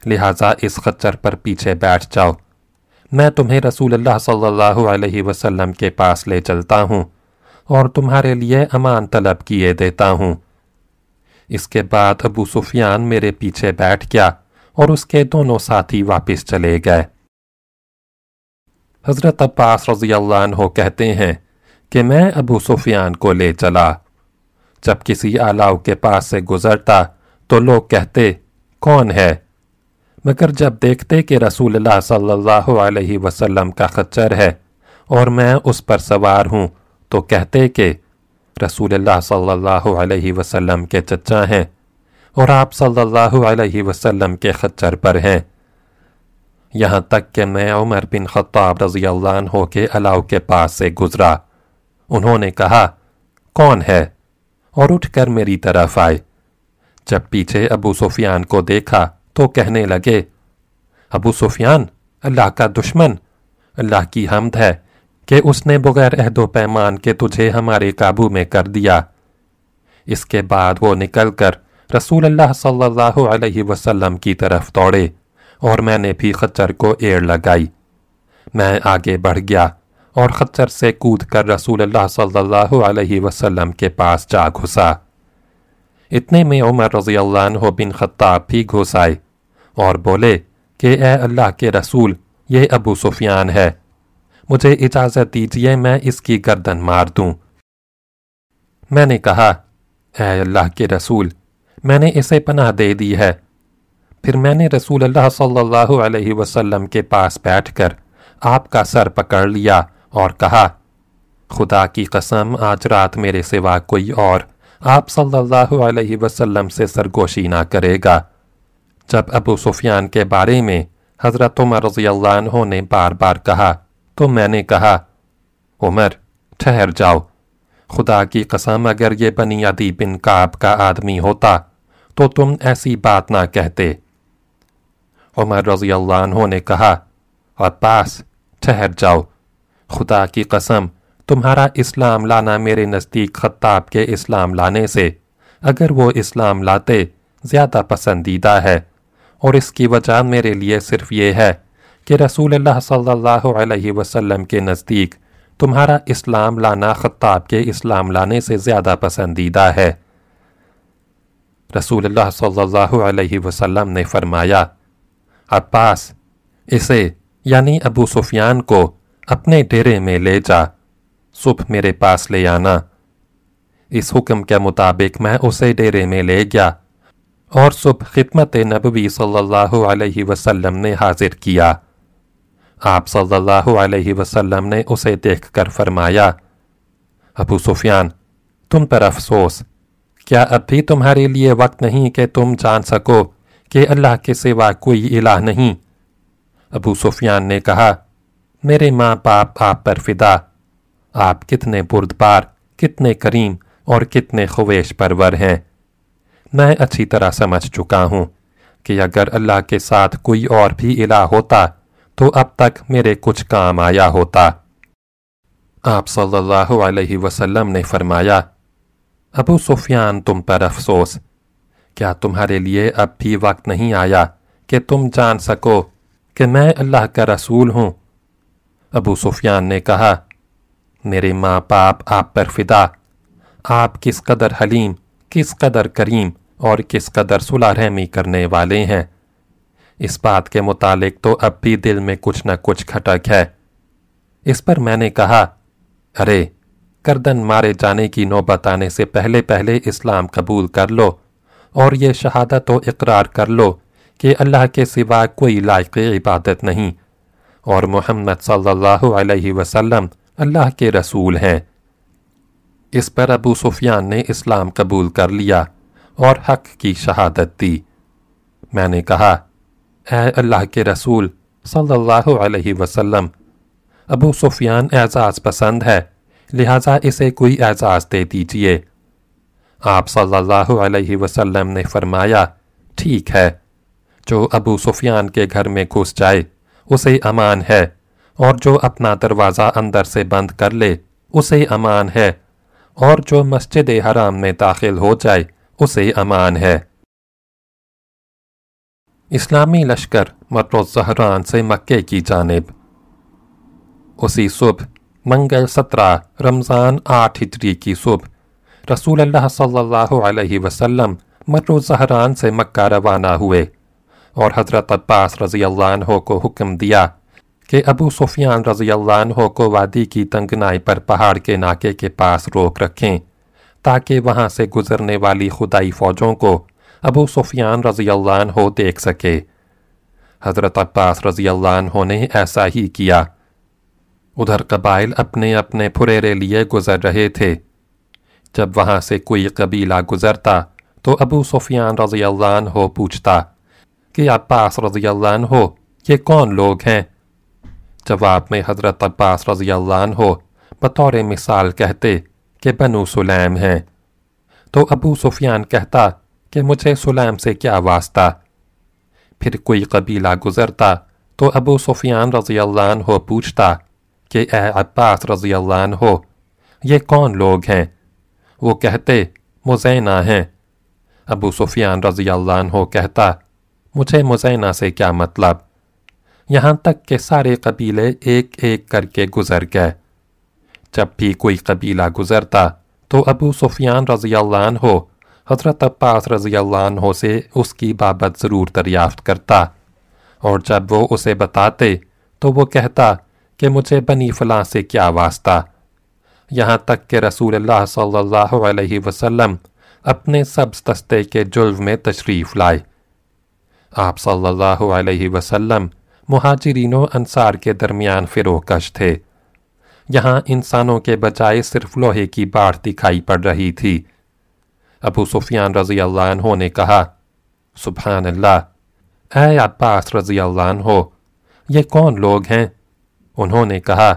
لہٰذا اس خچر پر پیچھے بیٹھ جاؤ۔ میں تمہیں رسول اللہ صلی اللہ علیہ وسلم کے پاس لے چلتا ہوں اور تمہارے لیے امان طلب کیے دیتا ہوں۔ اس کے بعد ابو سفیان میرے پیچھے بیٹھ گیا اور اس کے دونوں ساتھی واپس چلے گئے۔ حضرت عباس رضی اللہ عنہ کہتے ہیں کہ میں ابو سفیان کو لے چلا۔ جب کسی آلاؤ کے پاس سے گزرتا تو لوگ کہتے، کون ہے؟ مگر جب دیکھتے کہ رسول اللہ صلی اللہ علیہ وسلم کا خچر ہے اور میں اس پر سوار ہوں تو کہتے کہ رسول اللہ صلی اللہ علیہ وسلم کے چچا ہیں اور آپ صلی اللہ علیہ وسلم کے خچر پر ہیں۔ یہاں تک کہ میں عمر بن خطاب رضی اللہ عنہ کے علاؤ کے پاس سے گزرا۔ انہوں نے کہا، کون ہے؟ اور اٹھ کر میری طرف آئے۔ جب پیچھے ابو سفیان کو دیکھا تو کہنے لگے، ابو سفیان، اللہ کا دشمن، اللہ کی حمد ہے کہ اس نے بغیر عہد و پیمان کے تجھے ہمارے قابو میں کر دیا۔ اس کے بعد وہ نکل کر رسول اللہ صلی اللہ علیہ وسلم کی طرف دوڑے۔ اور میں نے بھی خچر کو ایڑ لگائی۔ میں آگے بڑھ گیا اور خچر سے کود کر رسول اللہ صلی اللہ علیہ وسلم کے پاس جا گھسا۔ اتنے میں عمر رضی اللہ عنہ بن خطاب بھی گھس آئے اور بولے کہ اے اللہ کے رسول، یہ ابو سفیان ہے۔ مجھے اجازت دیجیے میں اس کی گردن مار دوں۔ میں نے کہا، اے اللہ کے رسول، میں نے اسے پناہ دے دی ہے۔ پھر میں نے رسول اللہ صلی اللہ علیہ وسلم کے پاس بیٹھ کر آپ کا سر پکڑ لیا اور کہا، خدا کی قسم، آج رات میرے سوا کوئی اور آپ صلی اللہ علیہ وسلم سے سرگوشی نہ کرے گا۔ جب ابو سفیان کے بارے میں حضرت عمر رضی اللہ عنہ نے بار بار کہا، تو میں نے کہا، عمر، ٹھہر جاؤ۔ خدا کی قسم، اگر یہ بنی عدی بن کعب کا آدمی ہوتا تو تم ایسی بات نہ کہتے۔ عمر رضی اللہ عنہ نے کہا، عباس، ٹھہر جاؤ۔ خدا کی قسم، تمہارا اسلام لانا میرے نزدیک خطاب کے اسلام لانے سے۔ اگر وہ اسلام لاتے، زیادہ پسندیدہ ہے۔ اور اس کی وجہ میرے لیے صرف یہ ہے کہ رسول اللہ صلی اللہ علیہ وسلم کے نزدیک تمہارا اسلام لانا خطاب کے اسلام لانے سے زیادہ پسندیدہ ہے۔ رسول اللہ صلی اللہ علیہ وسلم نے فرمایا عباس، اسے یعنی ابو سفیان کو اپنے ڈیرے میں لے جا، صبح میرے پاس لے آنا۔ اس حکم کے مطابق میں اسے ڈیرے میں لے گیا اور صبح خدمت نبوی صلی اللہ علیہ وسلم نے حاضر کیا۔ آپ صلی اللہ علیہ وسلم نے اسے دیکھ کر فرمایا، ابو سفیان، تم پر افسوس، کیا اب بھی تمہارے لیے وقت نہیں کہ تم جان سکو؟ کہ اللہ کے سوا کوئی الہ نہیں۔ ابو سفیان نے کہا، میرے ماں باپ آپ پر فدا۔ آپ کتنے بردبار، کتنے کریم اور کتنے خویش پرور ہیں۔ میں اچھی طرح سمجھ چکا ہوں کہ اگر اللہ کے ساتھ کوئی اور بھی الہ ہوتا تو اب تک میرے کچھ کام آیا ہوتا۔ آپ صلی اللہ علیہ وسلم نے فرمایا، ابو سفیان تم پر افسوس کیا تمہارے لیے اب بھی وقت نہیں آیا کہ تم جان سکو کہ میں اللہ کا رسول ہوں؟ ابو سفیان نے کہا، میرے ماں باپ آپ پر فدا، آپ کس قدر حلیم، کس قدر کریم اور کس قدر صلح رحمی کرنے والے ہیں۔ اس بات کے متعلق تو اب بھی دل میں کچھ نہ کچھ کھٹک ہے۔ اس پر میں نے کہا، ارے کردن مارے جانے کی نوبت آنے سے پہلے پہلے اسلام قبول کر لو۔ اور یہ شہادت و اقرار کر لو کہ اللہ کے سوا کوئی لائق عبادت نہیں۔ اور محمد صلی اللہ علیہ وسلم اللہ کے رسول ہیں۔ اس پر ابو سفیان نے اسلام قبول کر لیا اور حق کی شہادت دی۔ میں نے کہا، اے اللہ کے رسول صلی اللہ علیہ وسلم، ابو سفیان اعزاز پسند ہے، لہٰذا اسے کوئی اعزاز دے دیجیے۔ آپ صلی اللہ علیہ وسلم نے فرمایا، ٹھیک ہے، جو ابو سفیان کے گھر میں گھس جائے، اسے امان ہے، اور جو اپنا دروازہ اندر سے بند کر لے، اسے امان ہے، اور جو مسجد حرام میں داخل ہو جائے، اسے امان ہے۔ اسلامی لشکر مر زہران سے مکے کی جانب۔ اسی صبح، منگل سترہ، رمضان آٹھ ہجری کی صبح رسول اللہ صلی اللہ علیہ وسلم مر زہران سے مکہ روانہ ہوئے اور حضرت عباس رضی اللہ عنہ کو حکم دیا کہ ابو سفیان رضی اللہ عنہ کو وادی کی تنگنائی پر پہاڑ کے ناکے کے پاس روک رکھیں تاکہ وہاں سے گزرنے والی خدائی فوجوں کو ابو سفیان رضی اللہ عنہ دیکھ سکے۔ حضرت عباس رضی اللہ عنہ نے ایسا ہی کیا۔ ادھر قبائل اپنے اپنے پھریرے لیے گزر رہے تھے۔ جب وہاں سے کوئی قبیلہ گزرتا تو ابو سفیان رضی اللہ عنہ پوچھتا کہ عباس رضی اللہ عنہ یہ کون لوگ ہیں؟ جواب میں حضرت عباس رضی اللہ عنہ بطور مثال کہتے کہ بنو سلیم ہیں۔ تو ابو سفیان کہتا کہ مجھے سلیم سے کیا واسطہ؟ پھر کوئی قبیلہ گزرتا تو ابو سفیان رضی اللہ عنہ پوچھتا کہ اے عباس رضی اللہ عنہ یہ کون لوگ ہیں؟ وہ کہتے، مزینہ ہیں۔ ابو سفیان رضی اللہ عنہ کہتا، مجھے مزینہ سے کیا مطلب؟ یہاں تک کہ سارے قبیلے ایک ایک کر کے گزر گئے۔ جب بھی کوئی قبیلہ گزرتا تو ابو سفیان رضی اللہ عنہ حضرت عباس رضی اللہ عنہ سے اس کی بابت ضرور دریافت کرتا۔ اور جب وہ اسے بتاتے تو وہ کہتا کہ مجھے بنی فلاں سے کیا واسطہ؟ یہاں تک کہ رسول اللہ صلی اللہ علیہ وسلم اپنے سبز تستے کے جلو میں تشریف لائے۔ آپ صلی اللہ علیہ وسلم مہاجرین و انصار کے درمیان فروکش تھے۔ یہاں انسانوں کے بجائے صرف لوہے کی باڑھ دکھائی پڑ رہی تھی۔ ابو سفیان رضی اللہ عنہ نے کہا، سبحان اللہ، اے عباس رضی اللہ عنہ، یہ کون لوگ ہیں؟ انہوں نے کہا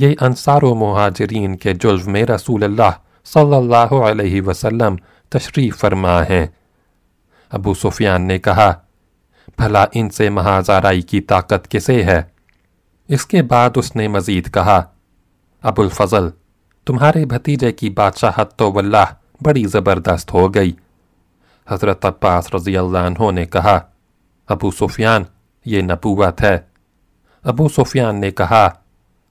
یہ انصار و مہاجرین کے جلو میں رسول اللہ صلی اللہ علیہ وسلم تشریف فرما ہیں۔ ابو سفیان نے کہا، بھلا ان سے مہازارائی کی طاقت کسے ہے؟ اس کے بعد اس نے مزید کہا، ابو الفضل، تمہارے بھتیجے کی بادشاہت تو واللہ بڑی زبردست ہو گئی۔ حضرت عباس رضی اللہ عنہ نے کہا، ابو سفیان، یہ نبوت ہے۔ ابو سفیان نے کہا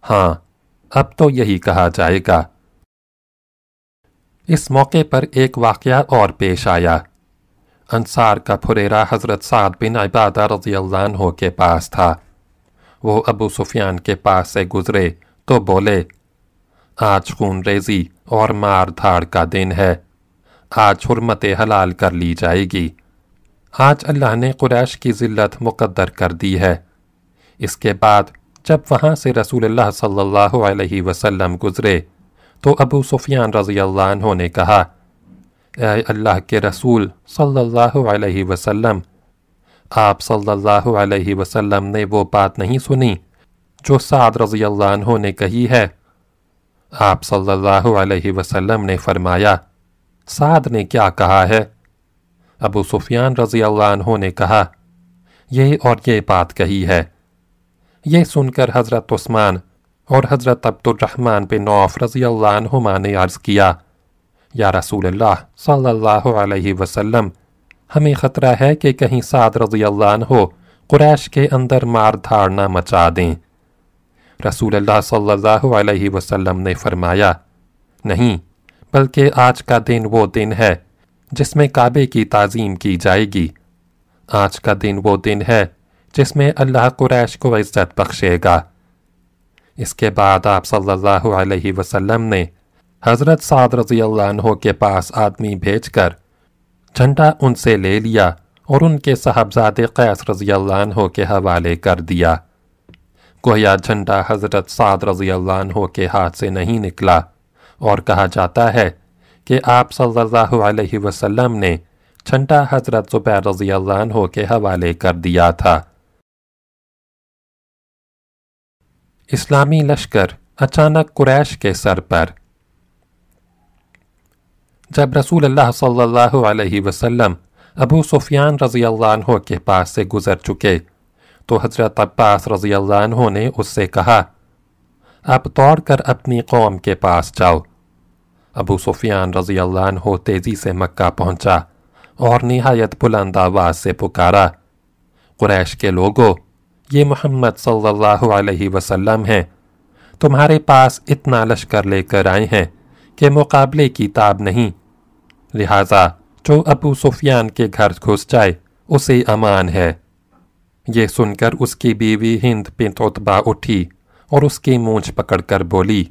ہاں اب تو یہی کہا جائے گا۔ اس موقع پر ایک واقعہ اور پیش آیا۔ انصار کا پھریرا حضرت سعد بن عبادہ رضی اللہ عنہ کے پاس تھا۔ وہ ابو سفیان کے پاس سے گزرے تو بولے، آج خون ریزی اور مار دھاڑ کا دن ہے۔ آج حرمت حلال کر لی جائے گی۔ آج اللہ نے قریش کی ذلت مقدر کر دی ہے۔ اس کے بعد جب وہاں سے رسول اللہ صلی اللہ علیہ وسلم گزرے تو ابو سفیان رضی اللہ عنہ نے کہا، اے اللہ کے رسول صلی اللہ علیہ وسلم، آپ صلی اللہ علیہ وسلم نے وہ بات نہیں سنی جو سعد رضی اللہ عنہ نے کہی ہے۔ آپ صلی اللہ علیہ وسلم نے فرمایا، سعد نے کیا کہا ہے؟ ابو سفیان رضی اللہ عنہ نے کہا، یہ اور یہ بات کہی ہے۔ یہ سن کر حضرت عثمان اور حضرت عبد الرحمن بن نوف رضی اللہ عنہما نے عرض کیا یا رسول اللہ صلی اللہ علیہ وسلم ہمیں خطرہ ہے کہ کہیں سعد رضی اللہ عنہ قریش کے اندر مار دھاڑ نہ مچا دیں رسول اللہ صلی اللہ علیہ وسلم نے فرمایا نہیں بلکہ آج کا دن وہ دن ہے جس میں کعبے کی تعظیم کی جائے گی آج کا دن وہ دن ہے جس میں اللہ قریش کو عزت بخشے گا۔ اس کے بعد آپ صلی اللہ علیہ وسلم نے حضرت سعد رضی اللہ عنہ کے پاس آدمی بھیج کر جھنڈا ان سے لے لیا اور ان کے صاحبزاد قیس رضی اللہ عنہ کے حوالے کر دیا۔ گویا جھنڈا حضرت سعد رضی اللہ عنہ کے ہاتھ سے نہیں نکلا اور کہا جاتا ہے کہ آپ صلی اللہ علیہ وسلم نے جھنڈا حضرت زبیر رضی اللہ عنہ کے حوالے کر دیا تھا۔ اسلامی لشکر اچانک قریش کے سر پر۔ جب رسول اللہ صلی اللہ علیہ وسلم ابو سفیان رضی اللہ عنہ کے پاس سے گزر چکے، تو حضرت عباس رضی اللہ عنہ نے اس سے کہا، اب توڑ کر اپنی قوم کے پاس جاؤ۔ ابو سفیان رضی اللہ عنہ تیزی سے مکہ پہنچا اور نہایت بلند آواز سے پکارا، قریش کے لوگوں یہ محمد صلی اللہ علیہ وسلم ہیں۔ تمہارے پاس اتنا لشکر لے کر آئے ہیں کہ مقابلے کی تاب نہیں۔ لہٰذا جو ابو سفیان کے گھر گھس جائے، اسے امان ہے۔ یہ سن کر اس کی بیوی ہند بنت عطبہ اٹھی اور اس کی مونچھ پکڑ کر بولی،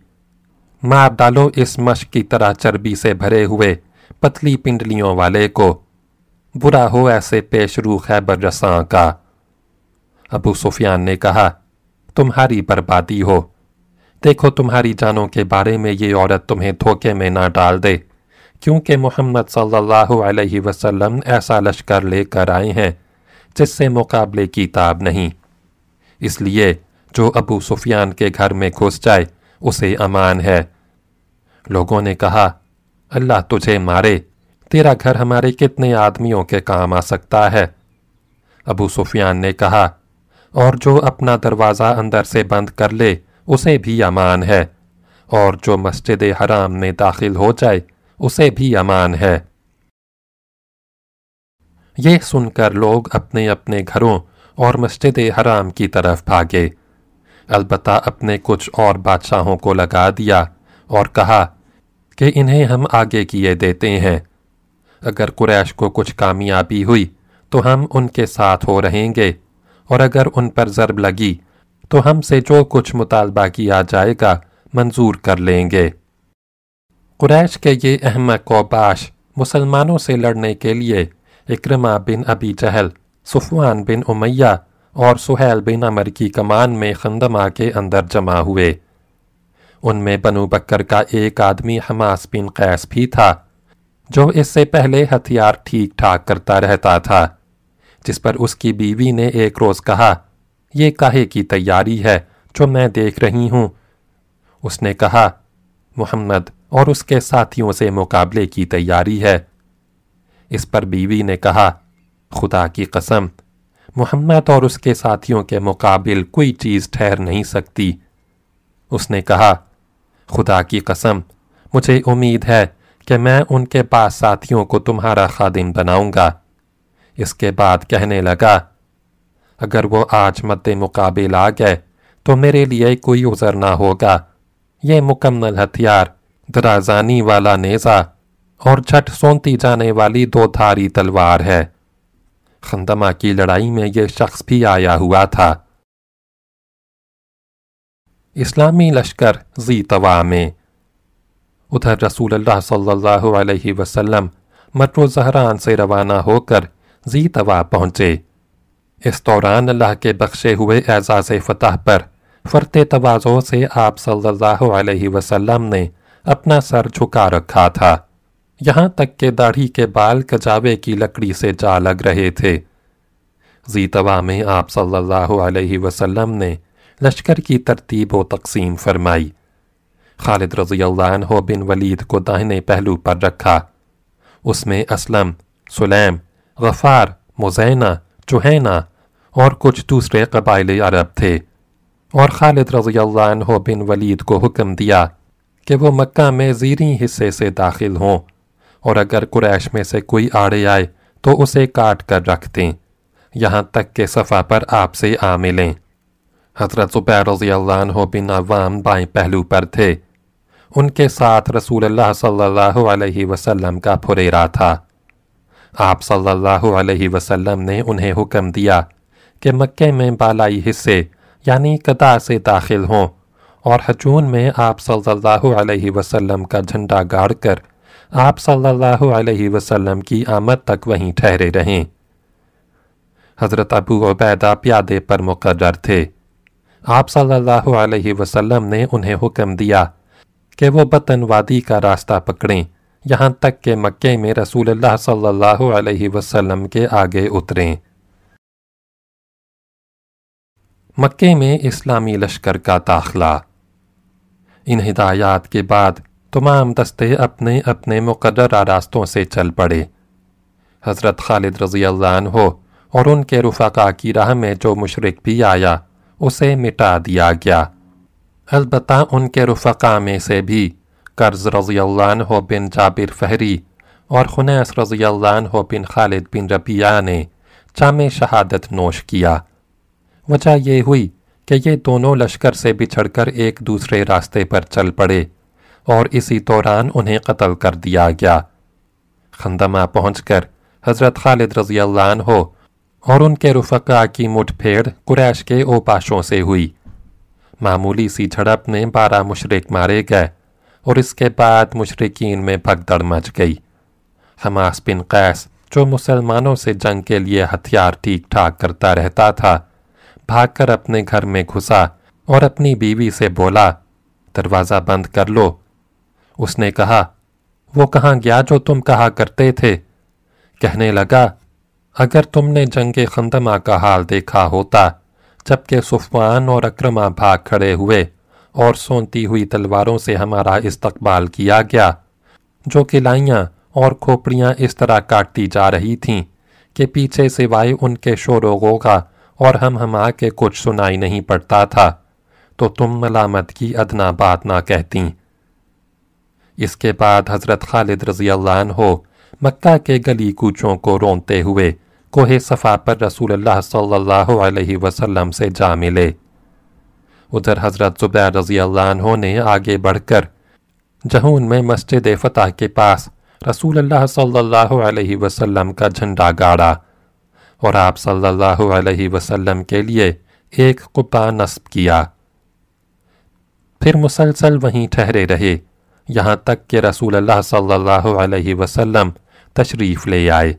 مار ڈالو اس مشق کی طرح چربی سے بھرے ہوئے پتلی پنڈلیوں والے کو۔ برا ہو ایسے پیش رو خیبر رساں کا۔ ابو سفیان نے کہا، تمہاری بربادی ہو۔ دیکھو تمہاری جانوں کے بارے میں یہ عورت تمہیں دھوکے میں نہ ڈال دے، کیونکہ محمد صلی اللہ علیہ وسلم ایسا لشکر لے کر آئے ہیں، جس سے مقابلے کی تاب نہیں۔ اس لیے جو ابو سفیان کے گھر میں گھس جائے، اسے امان ہے۔ لوگوں نے کہا، اللہ تجھے مارے، تیرا گھر ہمارے کتنے آدمیوں کے کام آ سکتا ہے۔ ابو سفیان نے کہا اور جو اپنا دروازہ اندر سے بند کر لے، اسے بھی امان ہے۔ اور جو مسجد حرام میں داخل ہو جائے، اسے بھی امان ہے۔ یہ سن کر لوگ اپنے اپنے گھروں اور مسجد حرام کی طرف بھاگے۔ البتہ اپنے کچھ اور بادشاہوں کو لگا دیا اور کہا کہ انہیں ہم آگے کیے دیتے ہیں۔ اگر قریش کو کچھ کامیابی ہوئی، تو ہم ان کے ساتھ ہو رہیں گے۔ اور اگر ان پر ضرب لگی تو ہم سے جو کچھ مطالبہ کیا جائے گا منظور کر لیں گے۔ قریش کے یہ احمق و باش مسلمانوں سے لڑنے کے لیے اکرمہ بن ابی جہل، صفوان بن امیہ اور سہیل بن عمر کی کمان میں خندمہ کے اندر جمع ہوئے۔ ان میں بنو بکر کا ایک آدمی حماس بن قیس بھی تھا، جو اس سے پہلے ہتھیار ٹھیک ٹھاک کرتا رہتا تھا۔ جس پر اس کی بیوی نے ایک روز کہا، یہ کہے کی تیاری ہے جو میں دیکھ رہی ہوں؟ اس نے کہا، محمد اور اس کے ساتھیوں سے مقابلے کی تیاری ہے۔ اس پر بیوی نے کہا، خدا کی قسم، محمد اور اس کے ساتھیوں کے مقابل کوئی چیز ٹھہر نہیں سکتی۔ اس نے کہا، خدا کی قسم، مجھے امید ہے کہ میں ان کے پاس ساتھیوں کو تمہارا خادم بناؤں گا۔ اس کے بعد کہنے لگا، اگر وہ آج مد مقابل آ گئے تو میرے لیے کوئی عذر نہ ہوگا۔ یہ مکمل ہتھیار، درازانی والا نیزہ اور جھٹ سونتی جانے والی دو دھاری تلوار ہے۔ خندمہ کی لڑائی میں یہ شخص بھی آیا ہوا تھا۔ اسلامی لشکر زی توا میں۔ ادھر رسول اللہ صلی اللہ علیہ وسلم مٹرو زہران سے روانہ ہو کر زی توا پہنچے۔ اس دوران اللہ کے بخشے ہوئے اعزاز فتح پر فرتے توازوں سے آپ صلی اللہ علیہ وسلم نے اپنا سر جھکا رکھا تھا۔ یہاں تک کہ داڑھی کے بال کجاوے کی لکڑی سے جا لگ رہے تھے۔ زیتوا میں آپ صلی اللہ علیہ وسلم نے لشکر کی ترتیب و تقسیم فرمائی۔ خالد رضی اللہ عنہ بن ولید کو داہنے پہلو پر رکھا۔ اس میں اسلم، سلیم غفار، مزینہ چوہینہ اور کچھ دوسرے قبائل عرب تھے اور خالد رضی اللہ عنہ بن ولید کو حکم دیا کہ وہ مکہ میں زیریں حصے سے داخل ہوں اور اگر قریش میں سے کوئی آڑے آئے تو اسے کاٹ کر رکھ دیں، یہاں تک کہ صفحہ پر آپ سے آ ملیں۔ حضرت زبیر رضی اللہ عنہ بن عوام بائیں پہلو پر تھے۔ ان کے ساتھ رسول اللہ صلی اللہ علیہ وسلم کا پھریرا تھا۔ آپ صلی اللہ علیہ وسلم نے انہیں حکم دیا کہ مکہ میں بالائی حصے یعنی قطع سے داخل ہوں اور حجون میں آپ صلی اللہ علیہ وسلم کا جھنڈا گاڑ کر آپ صلی اللہ علیہ وسلم کی آمد تک وہیں ٹھہرے رہیں۔ حضرت ابو عبیدہ پیادے پر مقرر تھے۔ آپ صلی اللہ علیہ وسلم نے انہیں حکم دیا کہ وہ بطن وادی کا راستہ پکڑیں۔ یہاں تک کہ مکے میں رسول اللہ صلی اللہ علیہ وسلم کے آگے اتریں۔ مکے میں اسلامی لشکر کا داخلہ۔ ان ہدایات کے بعد تمام دستے اپنے اپنے مقررہ راستوں سے چل پڑے۔ حضرت خالد رضی اللہ عنہ اور ان کے رفقا کی راہ میں جو مشرق بھی آیا، اسے مٹا دیا گیا۔ البتہ ان کے رفقا میں سے بھی قرض رضی اللہ عنہ بن جابر فہری اور خنیس رضی اللہ عنہ بن خالد بن ربیہ نے چام شہادت نوش کیا وجہ یہ ہوئی کہ یہ دونوں لشکر سے بچھڑ کر ایک دوسرے راستے پر چل پڑے اور اسی دوران انہیں قتل کر دیا گیا خندمہ پہنچ کر حضرت خالد رضی اللہ عنہ اور ان کے رفقا کی مٹھ پھیڑ قریش کے اوپاشوں سے ہوئی معمولی سی جھڑپ میں بارہ مشرق مارے گئے اور اس کے بعد مشرقین میں بھگدڑ مچ گئی۔ حماس بن قیس، جو مسلمانوں سے جنگ کے لیے ہتھیار ٹھیک ٹھاک کرتا رہتا تھا، بھاگ کر اپنے گھر میں گھسا اور اپنی بیوی سے بولا، دروازہ بند کر لو۔ اس نے کہا، وہ کہاں گیا جو تم کہا کرتے تھے؟ کہنے لگا، اگر تم نے جنگ خندمہ کا حال دیکھا ہوتا جبکہ صفوان اور اکرمہ بھاگ کھڑے ہوئے اور سونتی ہوئی تلواروں سے ہمارا استقبال کیا گیا، جو کلائیاں اور کھوپڑیاں اس طرح کاٹتی جا رہی تھیں کہ پیچھے سوائے ان کے شور و غوغا اور ہم ہما کے کچھ سنائی نہیں پڑتا تھا، تو تم ملامت کی ادنا بات نہ کہتی اس کے بعد حضرت خالد رضی اللہ عنہ مکہ کے گلی کوچوں کو رونتے ہوئے کوہ صفا پر رسول اللہ صلی اللہ علیہ وسلم سے جا ملے۔ ادھر حضرت زبیر رضی اللہ عنہ نے آگے بڑھ کر، جہون میں مسجد فتح کے پاس رسول اللہ صلی اللہ علیہ وسلم کا جھنڈا گاڑا اور آپ صلی اللہ علیہ وسلم کے لیے ایک قبا نصب کیا۔ پھر مسلسل وہیں ٹھہرے رہے، یہاں تک کہ رسول اللہ صلی اللہ علیہ وسلم تشریف لے آئے۔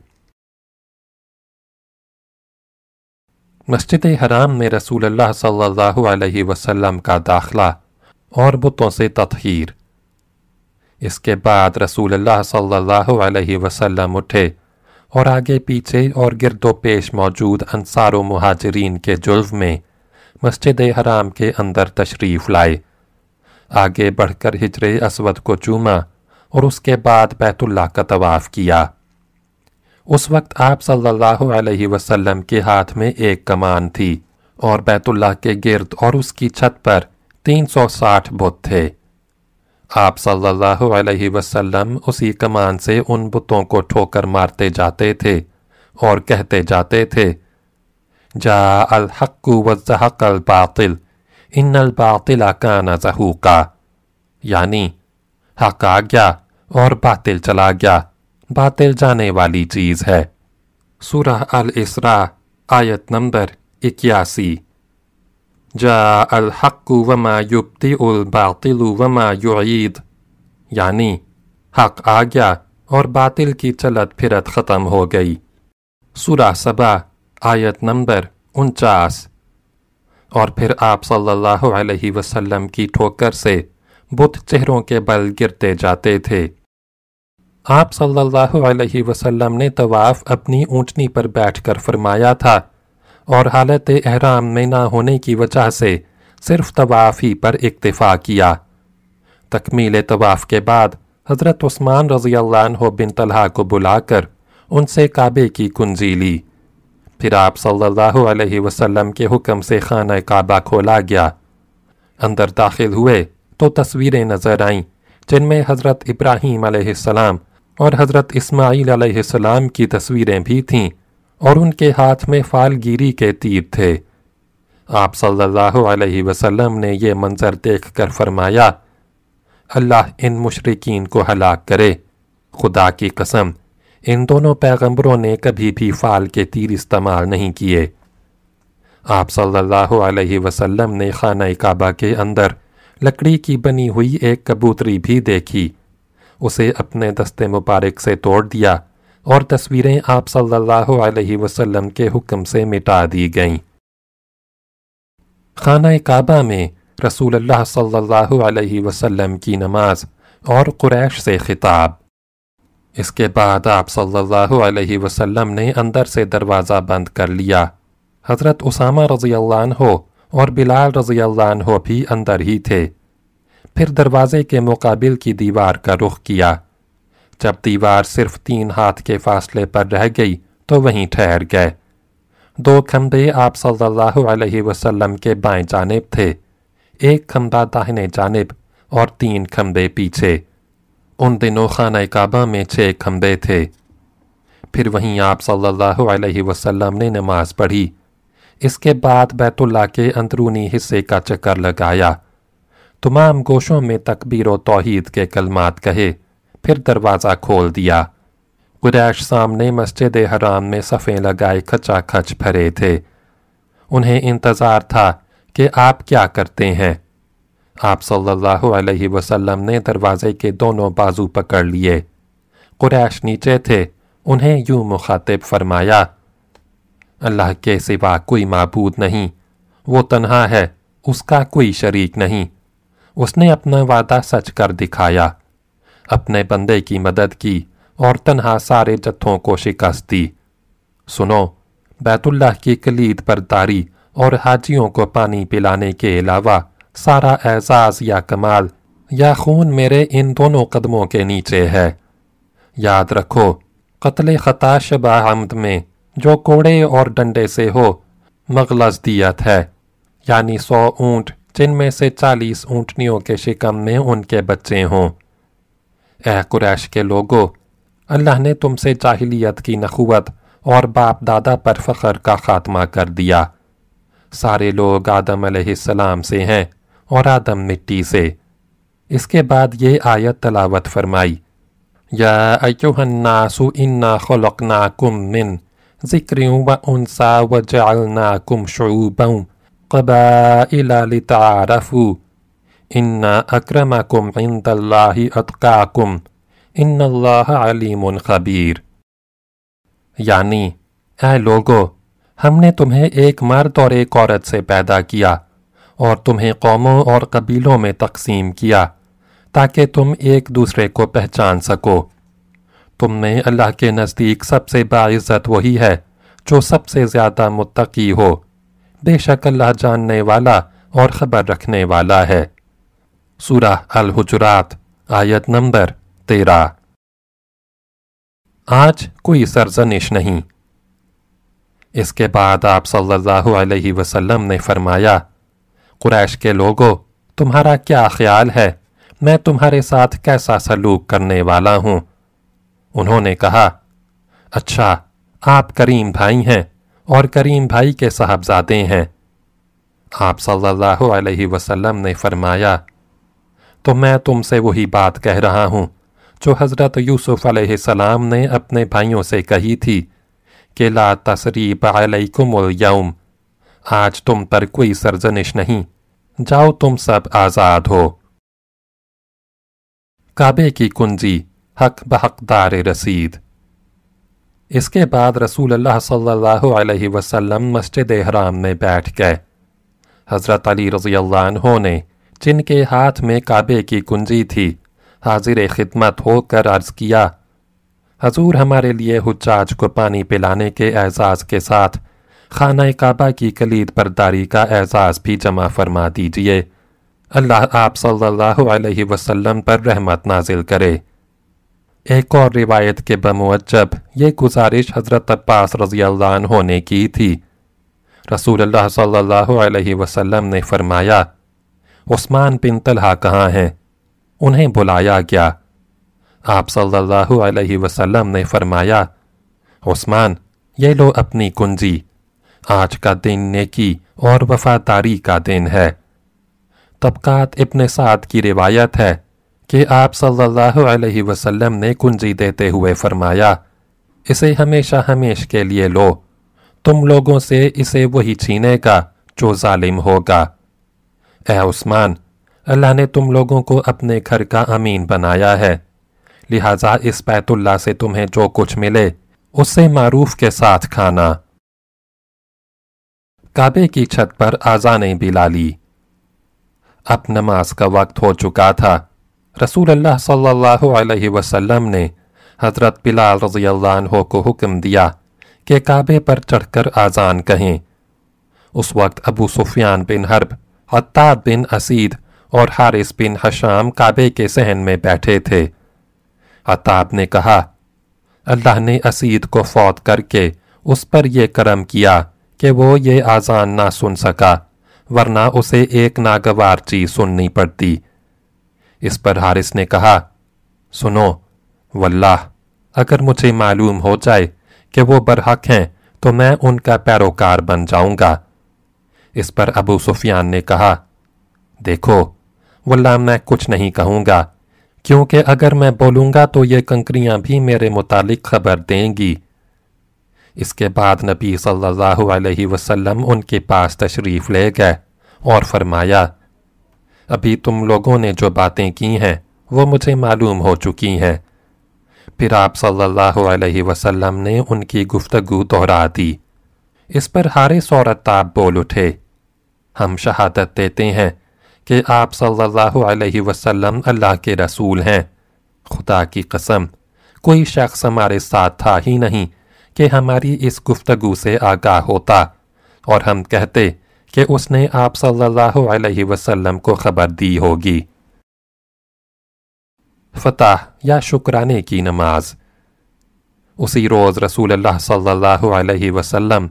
مسجد حرام میں رسول اللہ صلی اللہ علیہ وسلم کا داخلہ اور بتوں سے تطہیر۔ اس کے بعد رسول اللہ صلی اللہ علیہ وسلم اٹھے اور آگے پیچھے اور گرد و پیش موجود انصار و مہاجرین کے جلو میں مسجد حرام کے اندر تشریف لائے۔ آگے بڑھ کر ہجر اسود کو چوما اور اس کے بعد بیت اللہ کا طواف کیا۔ اس وقت آپ صلی اللہ علیہ وسلم کے ہاتھ میں ایک کمان تھی اور بیت اللہ کے گرد اور اس کی چھت پر تین سو ساٹھ بت تھے۔ آپ صلی اللہ علیہ وسلم اسی کمان سے ان بتوں کو ٹھوکر مارتے جاتے تھے اور کہتے جاتے تھے جا الحق وزحق الباطل، ان الباطل کان زہوکا یعنی حق آ گیا اور باطل چلا گیا۔ باطل جانے والی چیز ہے۔ سورہ الاسراء، آیت نمبر اکیاسی۔ جا الحق وما یبتئ الباطل وما یعید۔ یعنی حق آ گیا اور باطل کی چلت پھرت ختم ہو گئی۔ سورہ سبا، آیت نمبر انچاس۔ اور پھر آپ صلی اللہ علیہ وسلم کی ٹھوکر سے بت چہروں کے بل گرتے جاتے تھے۔ آپ صلی اللہ علیہ وسلم نے طواف اپنی اونٹنی پر بیٹھ کر فرمایا تھا اور حالت احرام میں نہ ہونے کی وجہ سے صرف طواف ہی پر اکتفا کیا۔ تکمیل طواف کے بعد حضرت عثمان رضی اللہ عنہ بن طلحہ کو بلا کر ان سے کعبے کی کنجی لی۔ پھر آپ صلی اللہ علیہ وسلم کے حکم سے خانہ کعبہ کھولا گیا۔ اندر داخل ہوئے تو تصویریں نظر آئیں، جن میں حضرت ابراہیم علیہ السلام اور حضرت اسماعیل علیہ السلام کی تصویریں بھی تھیں اور ان کے ہاتھ میں فالگیری کے تیر تھے۔ آپ صلی اللہ علیہ وسلم نے یہ منظر دیکھ کر فرمایا، اللہ ان مشرقین کو ہلاک کرے۔ خدا کی قسم، ان دونوں پیغمبروں نے کبھی بھی فال کے تیر استعمال نہیں کیے۔ آپ صلی اللہ علیہ وسلم نے خانہ کعبہ کے اندر لکڑی کی بنی ہوئی ایک کبوتری بھی دیکھی۔ اسے اپنے دست مبارک سے توڑ دیا اور تصویریں آپ صلی اللہ علیہ وسلم کے حکم سے مٹا دی گئیں۔ خانہ کعبہ میں رسول اللہ صلی اللہ علیہ وسلم کی نماز اور قریش سے خطاب۔ اس کے بعد آپ صلی اللہ علیہ وسلم نے اندر سے دروازہ بند کر لیا۔ حضرت اسامہ رضی اللہ عنہ اور بلال رضی اللہ عنہ بھی اندر ہی تھے۔ پھر دروازے کے مقابل کی دیوار کا رخ کیا۔ جب دیوار صرف تین ہاتھ کے فاصلے پر رہ گئی تو وہیں ٹھہر گئے۔ دو کھمبے آپ صلی اللہ علیہ وسلم کے بائیں جانب تھے۔ ایک کھمبا داہنے جانب اور تین کھمبے پیچھے۔ ان دنوں خانہ کعبہ میں چھ کھمبے تھے۔ پھر وہیں آپ صلی اللہ علیہ وسلم نے نماز پڑھی۔ اس کے بعد بیت اللہ کے اندرونی حصے کا چکر لگایا۔ تمام گوشوں میں تکبیر و توحید کے کلمات کہے، پھر دروازہ کھول دیا۔ قریش سامنے مسجد حرام میں صفیں لگائے کھچا کھچ پھرے تھے۔ انہیں انتظار تھا کہ آپ کیا کرتے ہیں۔ آپ صلی اللہ علیہ وسلم نے دروازے کے دونوں بازو پکڑ لیے۔ قریش نیچے تھے، انہیں یوں مخاطب فرمایا، اللہ کے سوا کوئی معبود نہیں، وہ تنہا ہے، اس کا کوئی شریک نہیں۔ اس نے اپنا وعدہ سچ کر دکھایا۔ اپنے بندے کی مدد کی اور تنہا سارے جتھوں کو شکست دی۔ سنو، بیت اللہ کی کلید پر داری اور حاجیوں کو پانی پلانے کے علاوہ سارا اعزاز یا کمال یا خون میرے ان دونوں قدموں کے نیچے ہے۔ یاد رکھو، قتل خطا شبہ حمد میں جو کوڑے اور ڈنڈے سے ہو، مغلظ دیت ہے یعنی سو اونٹ جن میں سے چالیس اونٹنیوں کے شکم میں ان کے بچے ہوں۔ اے قریش کے لوگوں اللہ نے تم سے جاہلیت کی نخوت اور باپ دادا پر فخر کا خاتمہ کر دیا۔ سارے لوگ آدم علیہ السلام سے ہیں اور آدم مٹی سے۔ اس کے بعد یہ آیت تلاوت فرمائی، یا ایوہ الناس انا خلقناکم من ذکر و انسا و جعلناکم شعوبا قبائل لتعارفوا. ان اکرمکم عند اللہ اتقاکم ان اللہ علیم خبیر یعنی اے لوگو، ہم نے تمہیں ایک مرد اور ایک عورت سے پیدا کیا اور تمہیں قوموں اور قبیلوں میں تقسیم کیا تاکہ تم ایک دوسرے کو پہچان سکو۔ تم میں اللہ کے نزدیک سب سے باعزت وہی ہے جو سب سے زیادہ متقی ہو۔ بے شک اللہ جاننے والا اور خبر رکھنے والا ہے۔ سورہ الحجرات، آیت نمبر تیرہ۔ آج کوئی سرزنش نہیں۔ اس کے بعد آپ صلی اللہ علیہ وسلم نے فرمایا، قریش کے لوگوں تمہارا کیا خیال ہے؟ میں تمہارے ساتھ کیسا سلوک کرنے والا ہوں؟ انہوں نے کہا اچھا آپ کریم بھائی ہیں۔ اور کریم بھائی کے صاحبزادے ہیں۔ آپ صلی اللہ علیہ وسلم نے فرمایا، تو میں تم سے وہی بات کہہ رہا ہوں جو حضرت یوسف علیہ السلام نے اپنے بھائیوں سے کہی تھی کہ لا تصریب علیکم اليوم آج تم پر کوئی سرزنش نہیں، جاؤ تم سب آزاد ہو۔ کعبے کی کنجی حق بحق دار رسید۔ اس کے بعد رسول اللہ صلی اللہ علیہ وسلم مسجد حرام میں بیٹھ گئے۔ حضرت علی رضی اللہ عنہ نے جن کے ہاتھ میں کعبے کی کنجی تھی، حاضر خدمت ہو کر عرض کیا، حضور ہمارے لیے حجاج کو پانی پلانے کے اعزاز کے ساتھ خانہ کعبہ کی کلید پرداری کا اعزاز بھی جمع فرما دیجیے۔ اللہ آپ صلی اللہ علیہ وسلم پر رحمت نازل کرے۔ ایک اور روایت کے بموجب یہ گزارش حضرت عباس رضی اللہ عنہ نے کی تھی۔ رسول اللہ صلی اللہ علیہ وسلم نے فرمایا، عثمان بن طلحہ کہاں ہیں؟ انہیں بلایا گیا۔ آپ صلی اللہ علیہ وسلم نے فرمایا، عثمان، یہ لو اپنی کنجی، آج کا دن نیکی اور وفاداری کا دن ہے۔ طبقات ابن سعد کی روایت ہے کہ آپ صلی اللہ علیہ وسلم نے کنجی دیتے ہوئے فرمایا، اسے ہمیشہ ہمیش کے لیے لو، تم لوگوں سے اسے وہی چھینے کا جو ظالم ہوگا۔ اے عثمان، اللہ نے تم لوگوں کو اپنے گھر کا امین بنایا ہے، لہٰذا اس بیت اللہ سے تمہیں جو کچھ ملے، اس سے معروف کے ساتھ کھانا۔ کعبے کی چھت پر آزانیں بلالی اب نماز کا وقت ہو چکا تھا۔ رسول اللہ صلی اللہ علیہ وسلم نے حضرت بلال رضی اللہ عنہ کو حکم دیا کہ کعبے پر چڑھ کر آزان کہیں اس وقت ابو سفیان بن حرب حتاب بن اسید اور حارث بن حشام کعبے کے سہن میں بیٹھے تھے عطاب نے کہا اللہ نے اسید کو فوت کر کے اس پر یہ کرم کیا کہ وہ یہ آزان نہ سن سکا ورنہ اسے ایک ناگوار چیز سننی پڑتی اس پر حارث نے کہا، سنو، واللہ، اگر مجھے معلوم ہو جائے کہ وہ برحق ہیں، تو میں ان کا پیروکار بن جاؤں گا۔ اس پر ابو سفیان نے کہا، دیکھو، واللہ، میں کچھ نہیں کہوں گا، کیونکہ اگر میں بولوں گا تو یہ کنکریاں بھی میرے متعلق خبر دیں گی۔ اس کے بعد نبی صلی اللہ علیہ وسلم ان کے پاس تشریف لے گئے اور فرمایا ابھی تم لوگوں نے جو باتیں کی ہیں، وہ مجھے معلوم ہو چکی ہیں۔ پھر آپ صلی اللہ علیہ وسلم نے ان کی گفتگو دہرا دی۔ اس پر حارث اور عطاب بول اٹھے۔ ہم شہادت دیتے ہیں کہ آپ صلی اللہ علیہ وسلم اللہ کے رسول ہیں۔ خدا کی قسم، کوئی شخص ہمارے ساتھ تھا ہی نہیں کہ ہماری اس گفتگو سے آگاہ ہوتا اور ہم کہتے کہ اس نے آپ صلی اللہ علیہ وسلم کو خبر دی ہوگی۔ فتح یا شکرانے کی نماز۔ اسی روز رسول اللہ صلی اللہ علیہ وسلم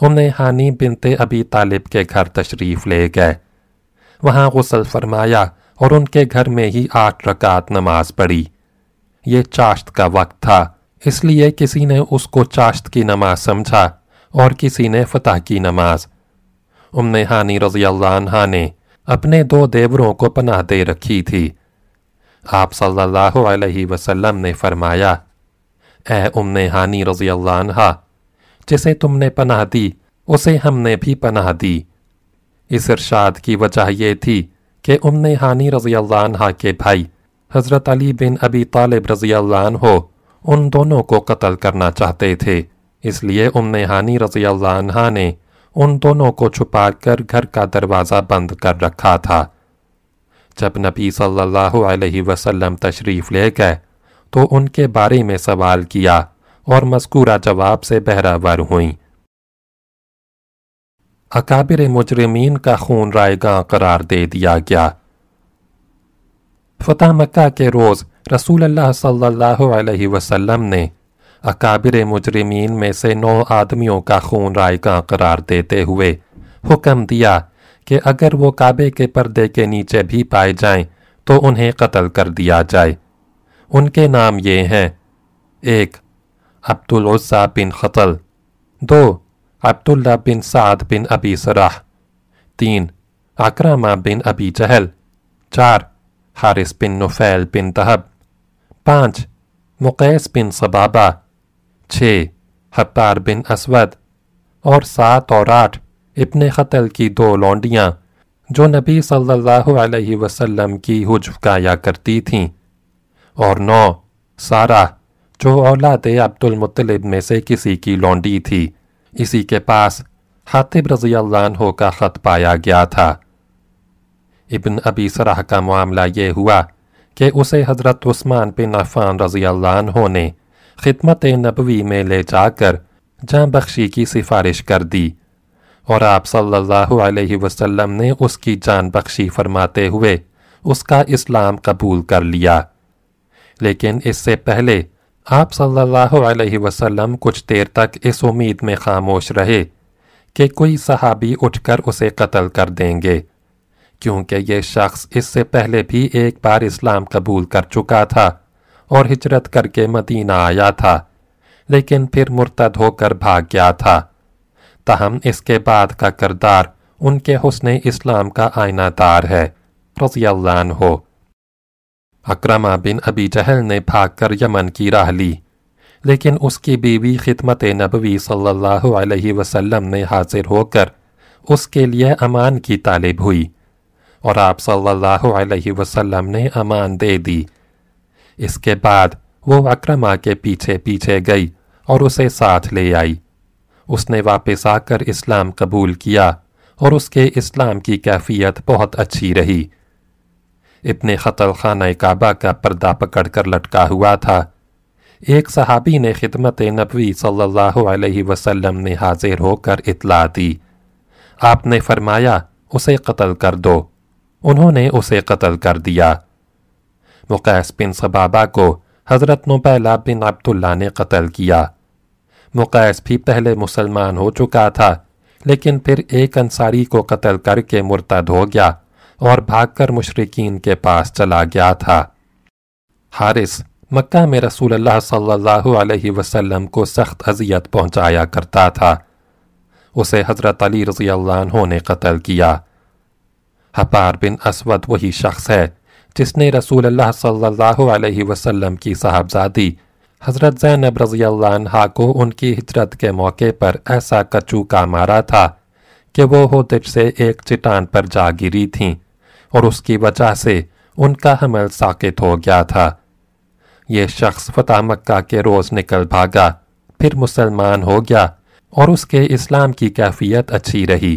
انہیں ہانی بنت ابی طالب کے گھر تشریف لے گئے۔ وہاں غسل فرمایا اور ان کے گھر میں ہی آٹھ رکعت نماز پڑھی۔ یہ چاشت کا وقت تھا، اس لیے کسی نے اس کو چاشت کی نماز سمجھا اور کسی نے فتح کی نماز۔ ام ہانی رضی اللہ عنہ نے اپنے دو دیوروں کو پناہ دے رکھی تھی۔ آپ صلی اللہ علیہ وسلم نے فرمایا، اے ام ہانی رضی اللہ عنہ، جسے تم نے پناہ دی، اسے ہم نے بھی پناہ دی۔ اس ارشاد کی وجہ یہ تھی کہ ام ہانی رضی اللہ عنہ کے بھائی حضرت علی بن ابی طالب رضی اللہ عنہ ان دونوں کو قتل کرنا چاہتے تھے۔ اس لیے ام ہانی رضی اللہ عنہ نے ان دونوں کو چھپا کر گھر کا دروازہ بند کر رکھا تھا۔ جب نبی صلی اللہ علیہ وسلم تشریف لے گئے، تو ان کے بارے میں سوال کیا اور مذکورہ جواب سے بہراور ہوئیں۔ اکابر مجرمین کا خون رائے گاں قرار دے دیا گیا۔ فتح مکہ کے روز رسول اللہ صلی اللہ علیہ وسلم نے اکابر مجرمین میں سے نو آدمیوں کا خون رائے قرار دیتے ہوئے حکم دیا کہ اگر وہ کعبے کے پردے کے نیچے بھی پائے جائیں تو انہیں قتل کر دیا جائے۔ ان کے نام یہ ہیں، ایک عبدالعصہ بن خطل، دو، عبداللہ بن سعد بن ابی سراح، تین اکرامہ بن ابی جہل، چار، حارث بن نفیل بن تہب پانچ، مقیس بن صبابہ چھ حتار بن اسود اور سات اور آٹھ ابن قتل کی دو لونڈیاں جو نبی صلی اللہ علیہ وسلم کی حجف گایا کرتی تھیں اور نو سارا جو اولاد عبد المطلب میں سے کسی کی لونڈی تھی۔ اسی کے پاس حاطب رضی اللہ عنہ کا خط پایا گیا تھا۔ ابن ابی سرح کا معاملہ یہ ہوا کہ اسے حضرت عثمان بن عفان رضی اللہ عنہ نے خدمت نبوی میں لے جا کر جاں بخشی کی سفارش کر دی۔ اور آپ صلی اللہ علیہ وسلم نے اس کی جان بخشی فرماتے ہوئے اس کا اسلام قبول کر لیا۔ لیکن اس سے پہلے آپ صلی اللہ علیہ وسلم کچھ دیر تک اس امید میں خاموش رہے کہ کوئی صحابی اٹھ کر اسے قتل کر دیں گے، کیونکہ یہ شخص اس سے پہلے بھی ایک بار اسلام قبول کر چکا تھا۔ اور ہجرت کر کے مدینہ آیا تھا، لیکن پھر مرتد ہو کر بھاگ گیا تھا۔ تاہم، اس کے بعد کا کردار ان کے حسن اسلام کا آئینہ دار ہے، رضی اللہ عنہ۔ اکرمہ بن ابی جہل نے بھاگ کر یمن کی راہ لی، لیکن اس کی بیوی خدمت نبوی صلی اللہ علیہ وسلم میں حاضر ہو کر اس کے لیے امان کی طالب ہوئی، اور آپ صلی اللہ علیہ وسلم نے امان دے دی۔ اس کے بعد وہ اکرما کے پیچھے پیچھے گئی اور اسے ساتھ لے آئی۔ اس نے واپس آ کر اسلام قبول کیا اور اس کے اسلام کی کیفیت بہت اچھی رہی۔ ابن خطل خانہ کعبہ کا پردہ پکڑ کر لٹکا ہوا تھا۔ ایک صحابی نے خدمت نبوی صلی اللہ علیہ وسلم نے حاضر ہو کر اطلاع دی۔ آپ نے فرمایا، اسے قتل کر دو۔ انہوں نے اسے قتل کر دیا۔ مقیس بن صبابہ کو حضرت نبیلہ بن عبداللہ نے قتل کیا۔ مقیس بھی پہلے مسلمان ہو چکا تھا، لیکن پھر ایک انصاری کو قتل کر کے مرتد ہو گیا اور بھاگ کر مشرقین کے پاس چلا گیا تھا۔ حارث مکہ میں رسول اللہ صلی اللہ علیہ وسلم کو سخت اذیت پہنچایا کرتا تھا۔ اسے حضرت علی رضی اللہ عنہ نے قتل کیا۔ حپار بن اسود وہی شخص ہے جس نے رسول اللہ صلی اللہ علیہ وسلم کی صاحبزادی، حضرت زینب رضی اللہ عنہ کو ان کی ہجرت کے موقع پر ایسا کچو کا مارا تھا کہ وہ ہودج سے ایک چٹان پر جا گری تھیں اور اس کی وجہ سے ان کا حمل ساکت ہو گیا تھا۔ یہ شخص فتح مکہ کے روز نکل بھاگا، پھر مسلمان ہو گیا اور اس کے اسلام کی کیفیت اچھی رہی۔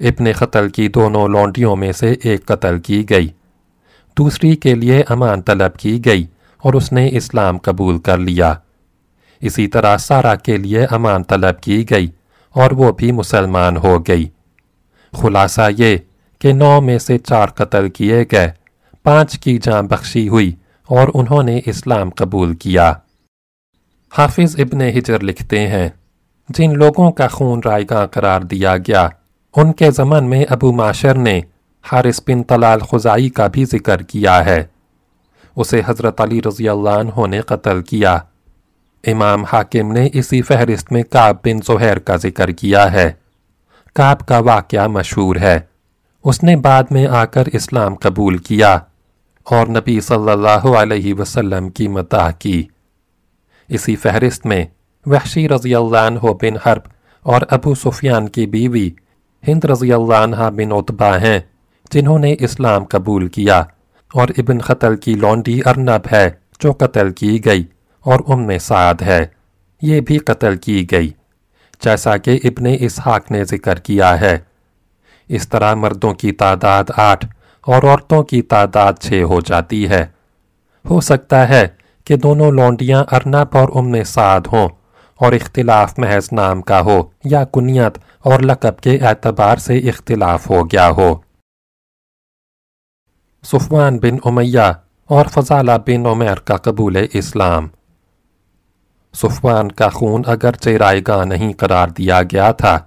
ابن قتل کی دونوں لونڈیوں میں سے ایک قتل کی گئی۔ دوسری کے لیے امان طلب کی گئی اور اس نے اسلام قبول کر لیا۔ اسی طرح سارا کے لیے امان طلب کی گئی اور وہ بھی مسلمان ہو گئی۔ خلاصہ یہ کہ نو میں سے چار قتل کیے گئے، پانچ کی جان بخشی ہوئی اور انہوں نے اسلام قبول کیا۔ حافظ ابن ہجر لکھتے ہیں، جن لوگوں کا خون رائے گاں قرار دیا گیا، ان کے زمن میں ابو معاشر نے حارث بن طلال خزائی کا بھی ذکر کیا ہے۔ اسے حضرت علی رضی اللہ عنہ نے قتل کیا۔ امام حاکم نے اسی فہرست میں کعب بن زہیر کا ذکر کیا ہے۔ کعب کا واقعہ مشہور ہے۔ اس نے بعد میں آ کر اسلام قبول کیا اور نبی صلی اللہ علیہ وسلم کی مداح کی۔ اسی فہرست میں وحشی رضی اللہ عنہ بن حرب اور ابو سفیان کی بیوی ہند رضی اللہ عنہ بن عطبہ ہیں۔ جنہوں نے اسلام قبول کیا اور ابن قتل کی لونڈی ارنب ہے جو قتل کی گئی اور ام سعد ہے۔ یہ بھی قتل کی گئی، جیسا کہ ابن اسحاق نے ذکر کیا ہے۔ اس طرح مردوں کی تعداد آٹھ اور عورتوں کی تعداد چھ ہو جاتی ہے۔ ہو سکتا ہے کہ دونوں لونڈیاں ارنب اور ام سعد ہوں اور اختلاف محض نام کا ہو یا کنیت اور لقب کے اعتبار سے اختلاف ہو گیا ہو۔ صفوان بن امیہ اور فضالہ بن عمیر کا قبول اسلام صفوان کا خون اگر رائے گاہ نہیں قرار دیا گیا تھا،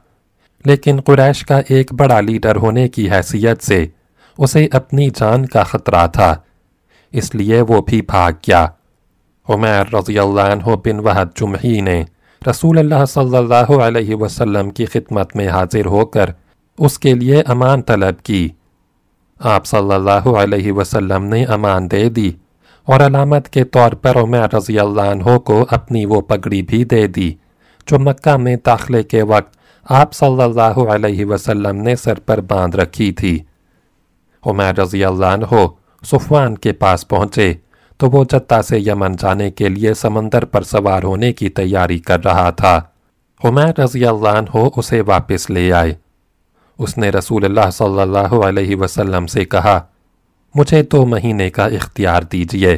لیکن قریش کا ایک بڑا لیڈر ہونے کی حیثیت سے اسے اپنی جان کا خطرہ تھا، اس لیے وہ بھی بھاگ گیا۔ عمیر رضی اللہ عنہ بن وحد جمحی نے رسول اللہ صلی اللہ علیہ وسلم کی خدمت میں حاضر ہو کر اس کے لیے امان طلب کی۔ آپ صلی اللہ علیہ وسلم نے امان دے دی اور علامت کے طور پر عمر رضی اللہ عنہ کو اپنی وہ پگڑی بھی دے دی، جو مکہ میں داخلے کے وقت آپ صلی اللہ علیہ وسلم نے سر پر باندھ رکھی تھی۔ عمر رضی اللہ عنہ صفوان کے پاس پہنچے تو وہ جتہ سے یمن جانے کے لیے سمندر پر سوار ہونے کی تیاری کر رہا تھا۔ عمیر رضی اللہ عنہ اسے واپس لے آئے۔ اس نے رسول اللہ صلی اللہ علیہ وسلم سے کہا، مجھے دو مہینے کا اختیار دیجیے۔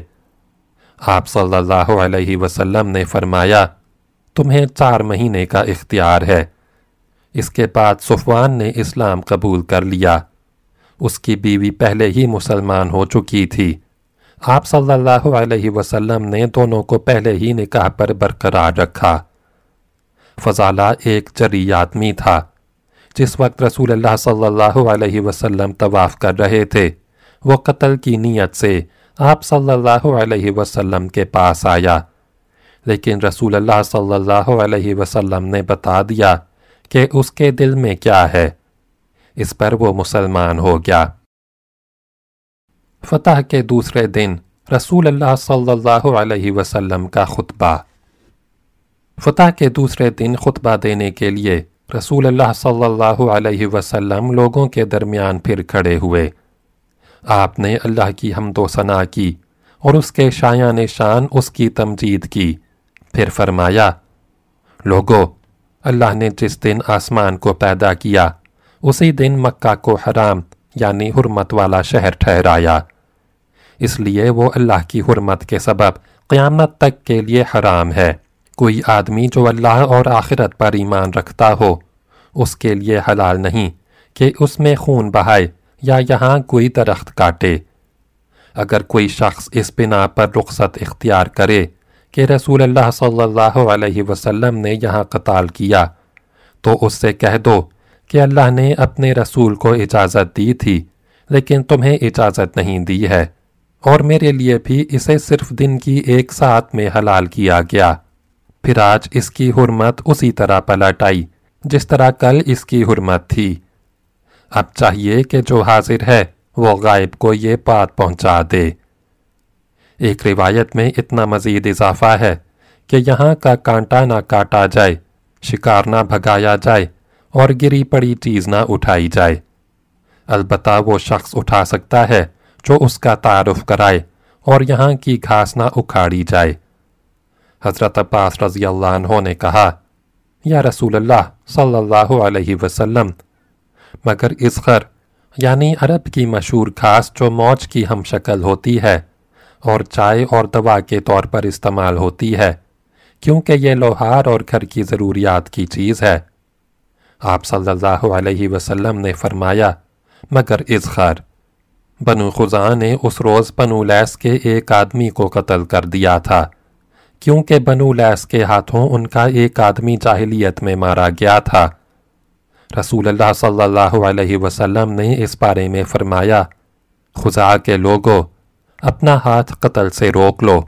آپ صلی اللہ علیہ وسلم نے فرمایا، تمہیں چار مہینے کا اختیار ہے۔ اس کے بعد صفوان نے اسلام قبول کر لیا۔ اس کی بیوی پہلے ہی مسلمان ہو چکی تھی۔ آپ صلی اللہ علیہ وسلم نے دونوں کو پہلے ہی نکاح پر برقرار رکھا۔ فضالہ ایک جری آدمی تھا۔ جس وقت رسول اللہ صلی اللہ علیہ وسلم طواف کر رہے تھے، وہ قتل کی نیت سے آپ صلی اللہ علیہ وسلم کے پاس آیا۔ لیکن رسول اللہ صلی اللہ علیہ وسلم نے بتا دیا کہ اس کے دل میں کیا ہے۔ اس پر وہ مسلمان ہو گیا۔ فتح کے دوسرے دن رسول اللہ صلی اللہ علیہ وسلم کا خطبہ۔ فتح کے دوسرے دن خطبہ دینے کے لیے رسول اللہ صلی اللہ علیہ وسلم لوگوں کے درمیان پھر کھڑے ہوئے آپ نے اللہ کی حمد و ثنا کی اور اس کے شایان شان اس کی تمجید کی پھر فرمایا لوگو اللہ نے جس دن آسمان کو پیدا کیا اسی دن مکہ کو حرام یعنی حرمت والا شہر ٹھہرایا اس لیے وہ اللہ کی حرمت کے سبب قیامت تک کے لیے حرام ہے کوئی آدمی جو اللہ اور آخرت پر ایمان رکھتا ہو، اس کے لیے حلال نہیں کہ اس میں خون بہائے یا یہاں کوئی درخت کاٹے۔ اگر کوئی شخص اس بنا پر رخصت اختیار کرے کہ رسول اللہ صلی اللہ علیہ وسلم نے یہاں قتال کیا، تو اس سے کہہ دو کہ اللہ نے اپنے رسول کو اجازت دی تھی، لیکن تمہیں اجازت نہیں دی ہے۔ اور میرے لیے بھی اسے صرف دن کی ایک ساتھ میں حلال کیا گیا۔ پھر آج اس کی حرمت اسی طرح پلٹ آئی جس طرح کل اس کی حرمت تھی۔ اب چاہیے کہ جو حاضر ہے، وہ غائب کو یہ بات پہنچا دے۔ ایک روایت میں اتنا مزید اضافہ ہے کہ یہاں کا کانٹا نہ کاٹا جائے، شکار نہ بھگایا جائے، اور گری پڑی چیز نہ اٹھائی جائے۔ البتہ وہ شخص اٹھا سکتا ہے جو اس کا تعارف کرائے اور یہاں کی گھاس نہ اکھاڑی جائے۔ حضرت عباس رضی اللہ عنہ نے کہا، یا رسول اللہ صلی اللہ علیہ وسلم، مگر اسخر یعنی عرب کی مشہور گھاس جو موج کی ہم شکل ہوتی ہے اور چائے اور دوا کے طور پر استعمال ہوتی ہے، کیونکہ یہ لوہار اور گھر کی ضروریات کی چیز ہے. آپ صلی اللہ علیہ وسلم نے فرمایا، مگر ازخر بنو خزاں نے اس روز بنو لیس کے ایک آدمی کو قتل کر دیا تھا۔ کیونکہ بنو لیس کے ہاتھوں ان کا ایک آدمی جاہلیت میں مارا گیا تھا۔ رسول اللہ صلی اللہ علیہ وسلم نے اس بارے میں فرمایا خزا کے لوگوں اپنا ہاتھ قتل سے روک لو،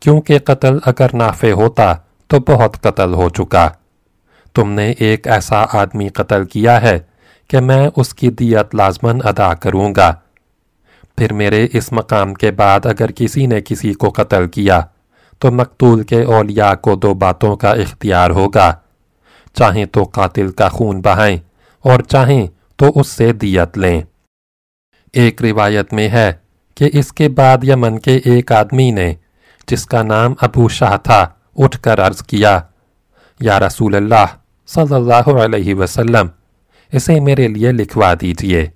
کیونکہ قتل اگر نافع ہوتا تو بہت قتل ہو چکا۔ تم نے ایک ایسا آدمی قتل کیا ہے کہ میں اس کی دیت لازمن ادا کروں گا۔ پھر میرے اس مقام کے بعد اگر کسی نے کسی کو قتل کیا تو مقتول کے اولیاء کو دو باتوں کا اختیار ہوگا۔ چاہیں تو قاتل کا خون بہائیں اور چاہیں تو اس سے دیت لیں۔ ایک روایت میں ہے کہ اس کے بعد یمن کے ایک آدمی نے، جس کا نام ابو شاہ تھا، اٹھ کر عرض کیا، یا رسول اللہ صلی اللہ علیہ وسلم، اسے میرے لیے لکھوا دیجیے۔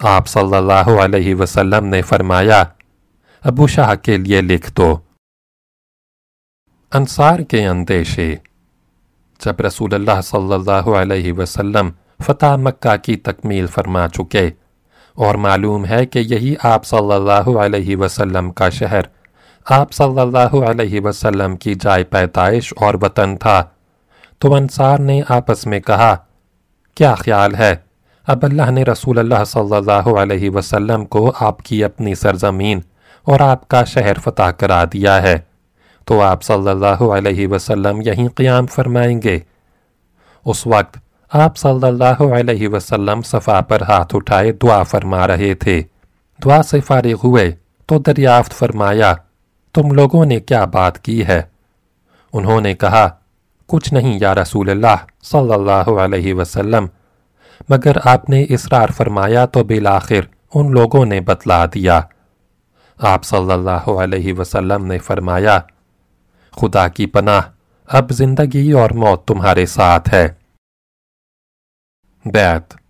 آپ صلی اللہ علیہ وسلم نے فرمایا، ابو شاہ کے لیے لکھ دو۔ انصار کے اندیشے۔ جب رسول اللہ صلی اللہ علیہ وسلم فتح مکہ کی تکمیل فرما چکے اور معلوم ہے کہ یہی آپ صلی اللہ علیہ وسلم کا شہر، آپ صلی اللہ علیہ وسلم کی جائے پیدائش اور وطن تھا، تو انصار نے آپس میں کہا، کیا خیال ہے؟ اب اللہ نے رسول اللہ صلی اللہ علیہ وسلم کو آپ کی اپنی سرزمین اور آپ کا شہر فتح کرا دیا ہے۔ تو آپ صلی اللہ علیہ وسلم یہیں قیام فرمائیں گے۔ اس وقت آپ صلی اللہ علیہ وسلم صفا پر ہاتھ اٹھائے دعا فرما رہے تھے۔ دعا سے فارغ ہوئے تو دریافت فرمایا، تم لوگوں نے کیا بات کی ہے؟ انہوں نے کہا، کچھ نہیں یا رسول اللہ صلی اللہ علیہ وسلم، مگر آپ نے اصرار فرمایا تو بالآخر ان لوگوں نے بتلا دیا۔ آپ صلی اللہ علیہ وسلم نے فرمایا خدا کی پناہ۔ اب زندگی اور موت تمہارے ساتھ ہے۔ بیعت۔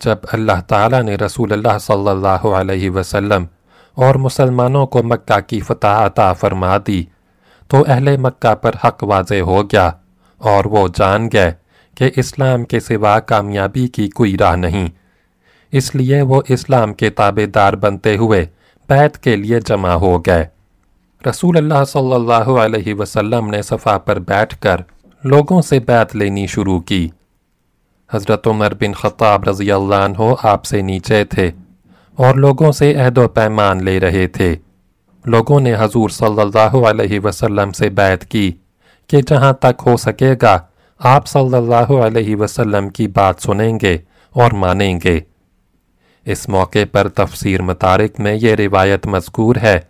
جب اللہ تعالیٰ نے رسول اللہ صلی اللہ علیہ وسلم اور مسلمانوں کو مکہ کی فتح عطا فرما دی، تو اہل مکہ پر حق واضح ہو گیا اور وہ جان گئے کہ اسلام کے سوا کامیابی کی کوئی راہ نہیں۔ اس لیے وہ اسلام کے تابع دار بنتے ہوئے بیت کے لیے جمع ہو گئے۔ رسول اللہ صلی اللہ علیہ وسلم نے صفا پر بیٹھ کر لوگوں سے بیعت لینی شروع کی۔ حضرت عمر بن خطاب رضی اللہ عنہ آپ سے نیچے تھے اور لوگوں سے عہد و پیمان لے رہے تھے۔ لوگوں نے حضور صلی اللہ علیہ وسلم سے بیعت کی کہ جہاں تک ہو سکے گا، آپ صلی اللہ علیہ وسلم کی بات سنیں گے اور مانیں گے۔ اس موقع پر تفسیر متارک میں یہ روایت مذکور ہے۔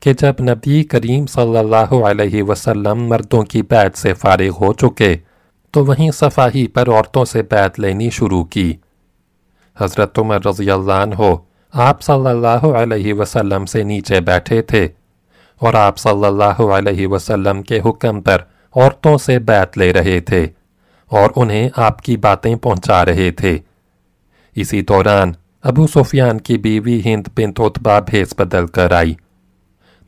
کہ جب نبی کریم صلی اللہ علیہ وسلم مردوں کی بیعت سے فارغ ہو چکے، تو وہیں صفاہی پر عورتوں سے بیعت لینی شروع کی۔ حضرت عمر رضی اللہ عنہ آپ صلی اللہ علیہ وسلم سے نیچے بیٹھے تھے اور آپ صلی اللہ علیہ وسلم کے حکم پر عورتوں سے بیعت لے رہے تھے اور انہیں آپ کی باتیں پہنچا رہے تھے۔ اسی دوران ابو سفیان کی بیوی ہند بنت عطبہ بھیس بدل کر آئی۔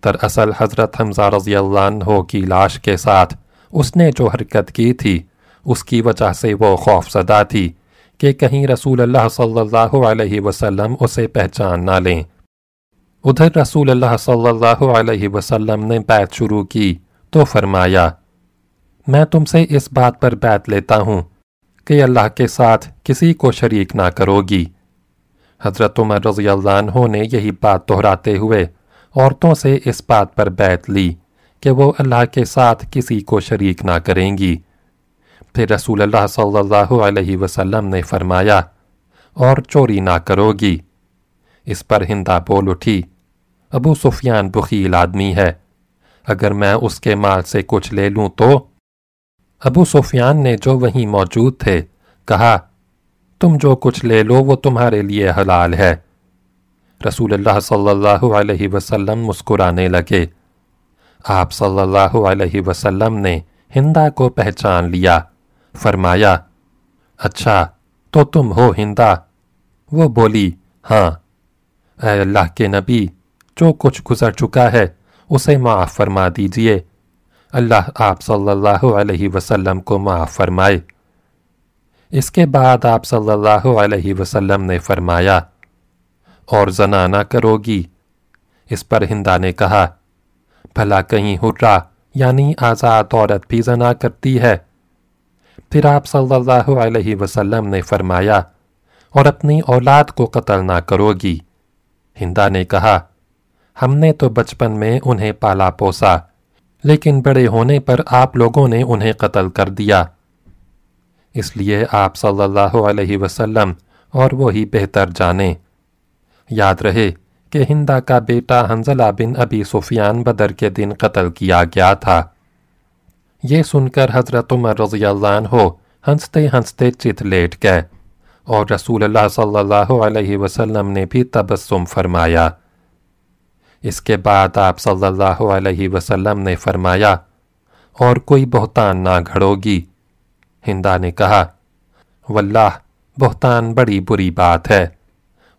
دراصل حضرت حمزہ رضی اللہ عنہ کی لاش کے ساتھ اس نے جو حرکت کی تھی، اس کی وجہ سے وہ خوف زدہ تھی کہ کہیں رسول اللہ صلی اللہ علیہ وسلم اسے پہچان نہ لیں۔ ادھر رسول اللہ صلی اللہ علیہ وسلم نے بیعت شروع کی تو فرمایا، میں تم سے اس بات پر بیعت لیتا ہوں کہ اللہ کے ساتھ کسی کو شریک نہ کرو گی۔ حضرت عمر رضی اللہ عنہ نے یہی بات دہراتے ہوئے عورتوں سے اس بات پر بیعت لی کہ وہ اللہ کے ساتھ کسی کو شریک نہ کریں گی۔ پھر رسول اللہ صلی اللہ علیہ وسلم نے فرمایا، اور چوری نہ کرو گی۔ اس پر ہندہ بول اٹھی، ابو سفیان بخیل آدمی ہے، اگر میں اس کے مال سے کچھ لے لوں تو؟ ابو سفیان نے جو وہیں موجود تھے، کہا، تم جو کچھ لے لو وہ تمہارے لیے حلال ہے۔ رسول اللہ صلی اللہ علیہ وسلم مسکرانے لگے۔ آپ صلی اللہ علیہ وسلم نے ہندہ کو پہچان لیا۔ فرمایا اچھا تو تم ہو ہندا؟ وہ بولی ہاں۔ اے اللہ کے نبی، جو کچھ گزر چکا ہے، اسے معاف فرما دیجیے۔ اللہ آپ صلی اللہ علیہ وسلم کو معاف فرمائے۔ اس کے بعد آپ صلی اللہ علیہ وسلم نے فرمایا اور زنا نہ کرو گی اس پر ہندا نے کہا، بھلا کہیں ہرا یعنی آزاد عورت بھی زنا کرتی ہے۔ پھر آپ صلی اللہ علیہ وسلم نے فرمایا، اور اپنی اولاد کو قتل نہ کرو گی ہندا نے کہا، ہم نے تو بچپن میں انہیں پالا پوسا، لیکن بڑے ہونے پر آپ لوگوں نے انہیں قتل کر دیا۔ اس لیے آپ صلی اللہ علیہ وسلم اور وہی بہتر جانیں۔ یاد رہے کہ ہندا کا بیٹا حنزلہ بن ابی سفیان بدر کے دن قتل کیا گیا تھا۔ یہ سن کر حضرت عمر رضی اللہ عنہ ہنستے ہنستے چت لیٹ گئے اور رسول اللہ صلی اللہ علیہ وسلم نے بھی تبسم فرمایا۔ اس کے بعد آپ صلی اللہ علیہ وسلم نے فرمایا، اور کوئی بہتان نہ گھڑو گی ہندا نے کہا، واللہ، بہتان بڑی بری بات ہے۔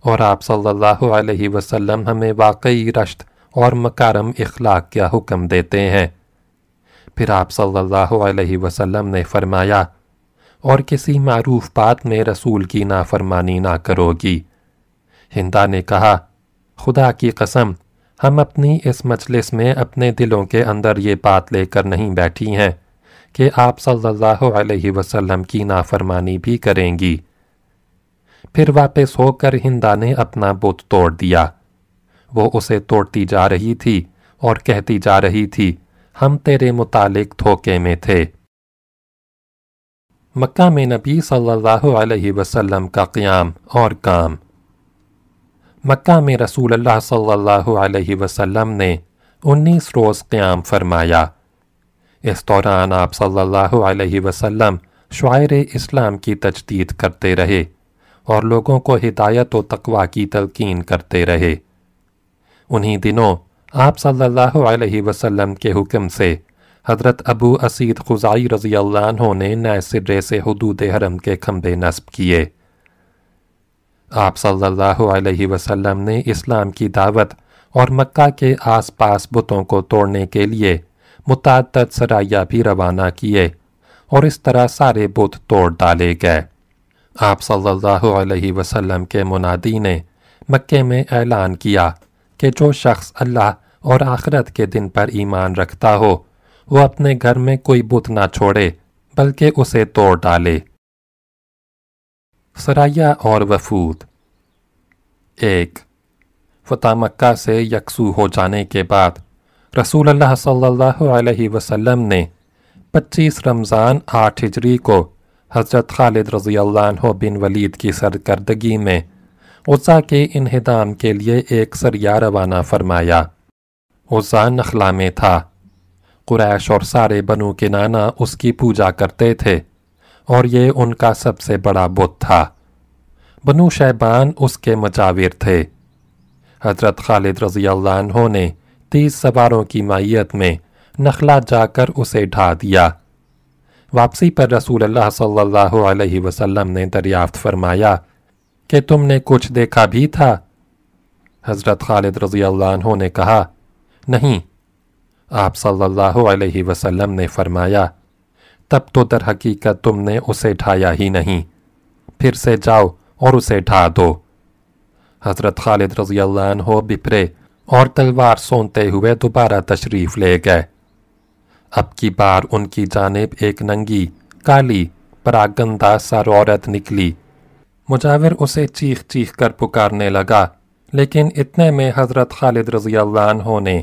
اور آپ صلی اللہ علیہ وسلم ہمیں واقعی رشت اور مکارم اخلاق کیا حکم دیتے ہیں۔ پھر آپ صلی اللہ علیہ وسلم نے فرمایا، اور کسی معروف بات میں رسول کی نافرمانی نہ کرو گی۔ ہندا نے کہا، خدا کی قسم، ہم اپنی اس مجلس میں اپنے دلوں کے اندر یہ بات لے کر نہیں بیٹھی ہیں کہ آپ صلی اللہ علیہ وسلم کی نافرمانی بھی کریں گی۔ پھر واپس ہو کر ہندا نے اپنا بت توڑ دیا۔ وہ اسے توڑتی جا رہی تھی اور کہتی جا رہی تھی، ہم تیرے متعلق دھوکے میں تھے۔ مکہ میں نبی صلی اللہ علیہ وسلم کا قیام اور کام۔ مکہ میں رسول اللہ صلی اللہ علیہ وسلم نے انیس روز قیام فرمایا۔ اس دوران آپ صلی اللہ علیہ وسلم شعائر اسلام کی تجدید کرتے رہے۔ اور لوگوں کو ہدایت و تقوی کی تلقین کرتے رہے۔ انہی دنوں آپ صلی اللہ علیہ وسلم کے حکم سے حضرت ابو اسید خزائی رضی اللہ عنہ نے نئے سرے سے حدود حرم کے کھمبے نصب کیے۔ آپ صلی اللہ علیہ وسلم نے اسلام کی دعوت اور مکہ کے آس پاس بتوں کو توڑنے کے لیے متعدد سرایہ بھی روانہ کیے اور اس طرح سارے بت توڑ ڈالے گئے۔ آپ صلی اللہ علیہ وسلم کے منادی نے مکے میں اعلان کیا کہ جو شخص اللہ اور آخرت کے دن پر ایمان رکھتا ہو، وہ اپنے گھر میں کوئی بت نہ چھوڑے، بلکہ اسے توڑ ڈالے۔ سرایہ اور وفود۔ ایک، فتح مکہ سے یکسو ہو جانے کے بعد رسول اللہ صلی اللہ علیہ وسلم نے پچیس رمضان آٹھ ہجری کو حضرت خالد رضی اللہ عنہ بن ولید کی سرکردگی میں عزا کے انہدام کے لیے ایک سریا روانہ فرمایا۔ عزا نخلا میں تھا۔ قریش اور سارے بنو کے نانا اس کی پوجا کرتے تھے اور یہ ان کا سب سے بڑا بت تھا۔ بنو شیبان اس کے مجاور تھے۔ حضرت خالد رضی اللہ عنہ نے تیس سواروں کی مائیت میں نخلا جا کر اسے ڈھا دیا۔ واپسی پر رسول اللہ صلی اللہ علیہ وسلم نے دریافت فرمایا کہ تم نے کچھ دیکھا بھی تھا؟ حضرت خالد رضی اللہ عنہ نے کہا، نہیں۔ آپ صلی اللہ علیہ وسلم نے فرمایا، تب تو در حقیقت تم نے اسے ڈھایا ہی نہیں۔ پھر سے جاؤ اور اسے ڈھا دو۔ حضرت خالد رضی اللہ عنہ بپرے اور تلوار سونتے ہوئے دوبارہ تشریف لے گئے۔ اب کی بار ان کی جانب ایک ننگی، کالی پراگندہ سر عورت نکلی۔ مجاور اسے چیخ چیخ کر پکارنے لگا، لیکن اتنے میں حضرت خالد رضی اللہ عنہ نے